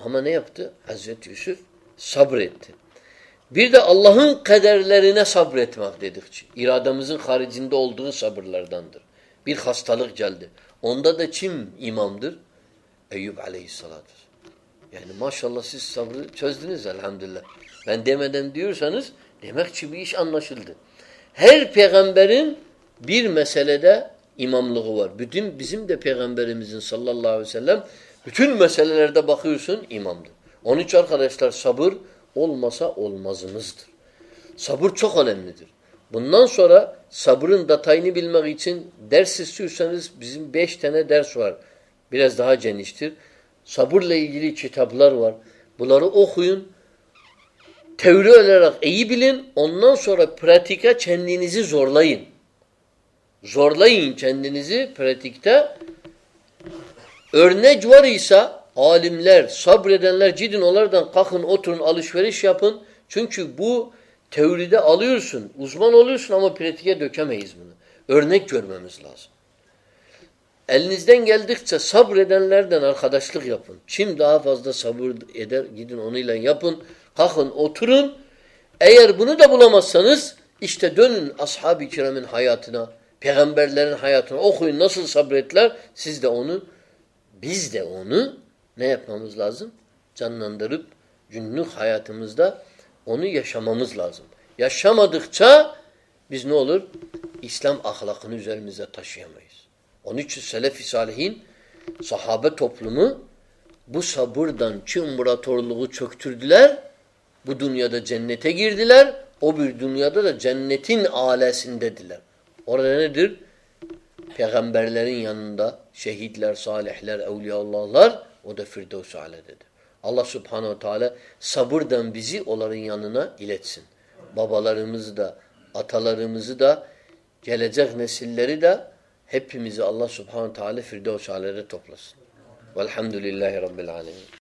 Ama ne yaptı? Hazreti Yusuf sabretti. Bir de Allah'ın kaderlerine sabretmek dedikçe. İrademizin haricinde olduğu sabırlardandır. Bir hastalık geldi. Onda da kim imamdır? Eyüp aleyhissalatü. Yani maşallah siz sabrı çözdünüz elhamdülillah. Ben demeden diyorsanız demek ki bir iş anlaşıldı. Her peygamberin bir meselede imamlığı var. Bütün bizim de peygamberimizin sallallahu aleyhi ve sellem bütün meselelerde bakıyorsun imamdır. Onun için arkadaşlar sabır olmasa olmazımızdır. Sabır çok önemlidir. Bundan sonra sabrın detayını bilmek için ders istiyorsanız bizim beş tane ders var. Biraz daha geniştir. Sabırla ilgili kitaplar var. Bunları okuyun. Teori olarak iyi bilin. Ondan sonra pratika kendinizi zorlayın. Zorlayın kendinizi pratikte. Örnek var ise alimler, sabredenler gidin onlardan kalkın oturun alışveriş yapın. Çünkü bu teoride alıyorsun, uzman oluyorsun ama pratiğe dökemeyiz bunu. Örnek görmemiz lazım. Elinizden geldikçe sabredenlerden arkadaşlık yapın. Kim daha fazla sabır eder gidin onunla yapın. Kalkın oturun. Eğer bunu da bulamazsanız işte dönün ashab-ı kiramın hayatına, peygamberlerin hayatına okuyun nasıl sabrettiler. Siz de onu, biz de onu ne yapmamız lazım? Canlandırıp günlük hayatımızda onu yaşamamız lazım. Yaşamadıkça biz ne olur? İslam ahlakını üzerimize taşıyamayız. Onun için selef-i salihin sahabe toplumu bu sabırdan çi imparatorluğu çöktürdüler. Bu dünyada cennete girdiler. O bir dünyada da cennetin alesindediler. Orada nedir? Peygamberlerin yanında şehitler, salihler, evliyaullahlar o da Firdevs-i Ale'dedir. Allah subhanehu teala sabırdan bizi onların yanına iletsin. Babalarımızı da, atalarımızı da, gelecek nesilleri de hepimizi Allah subhanehu teala Firdevs-i Ale'de toplasın. Velhamdülillahi Rabbil alemin.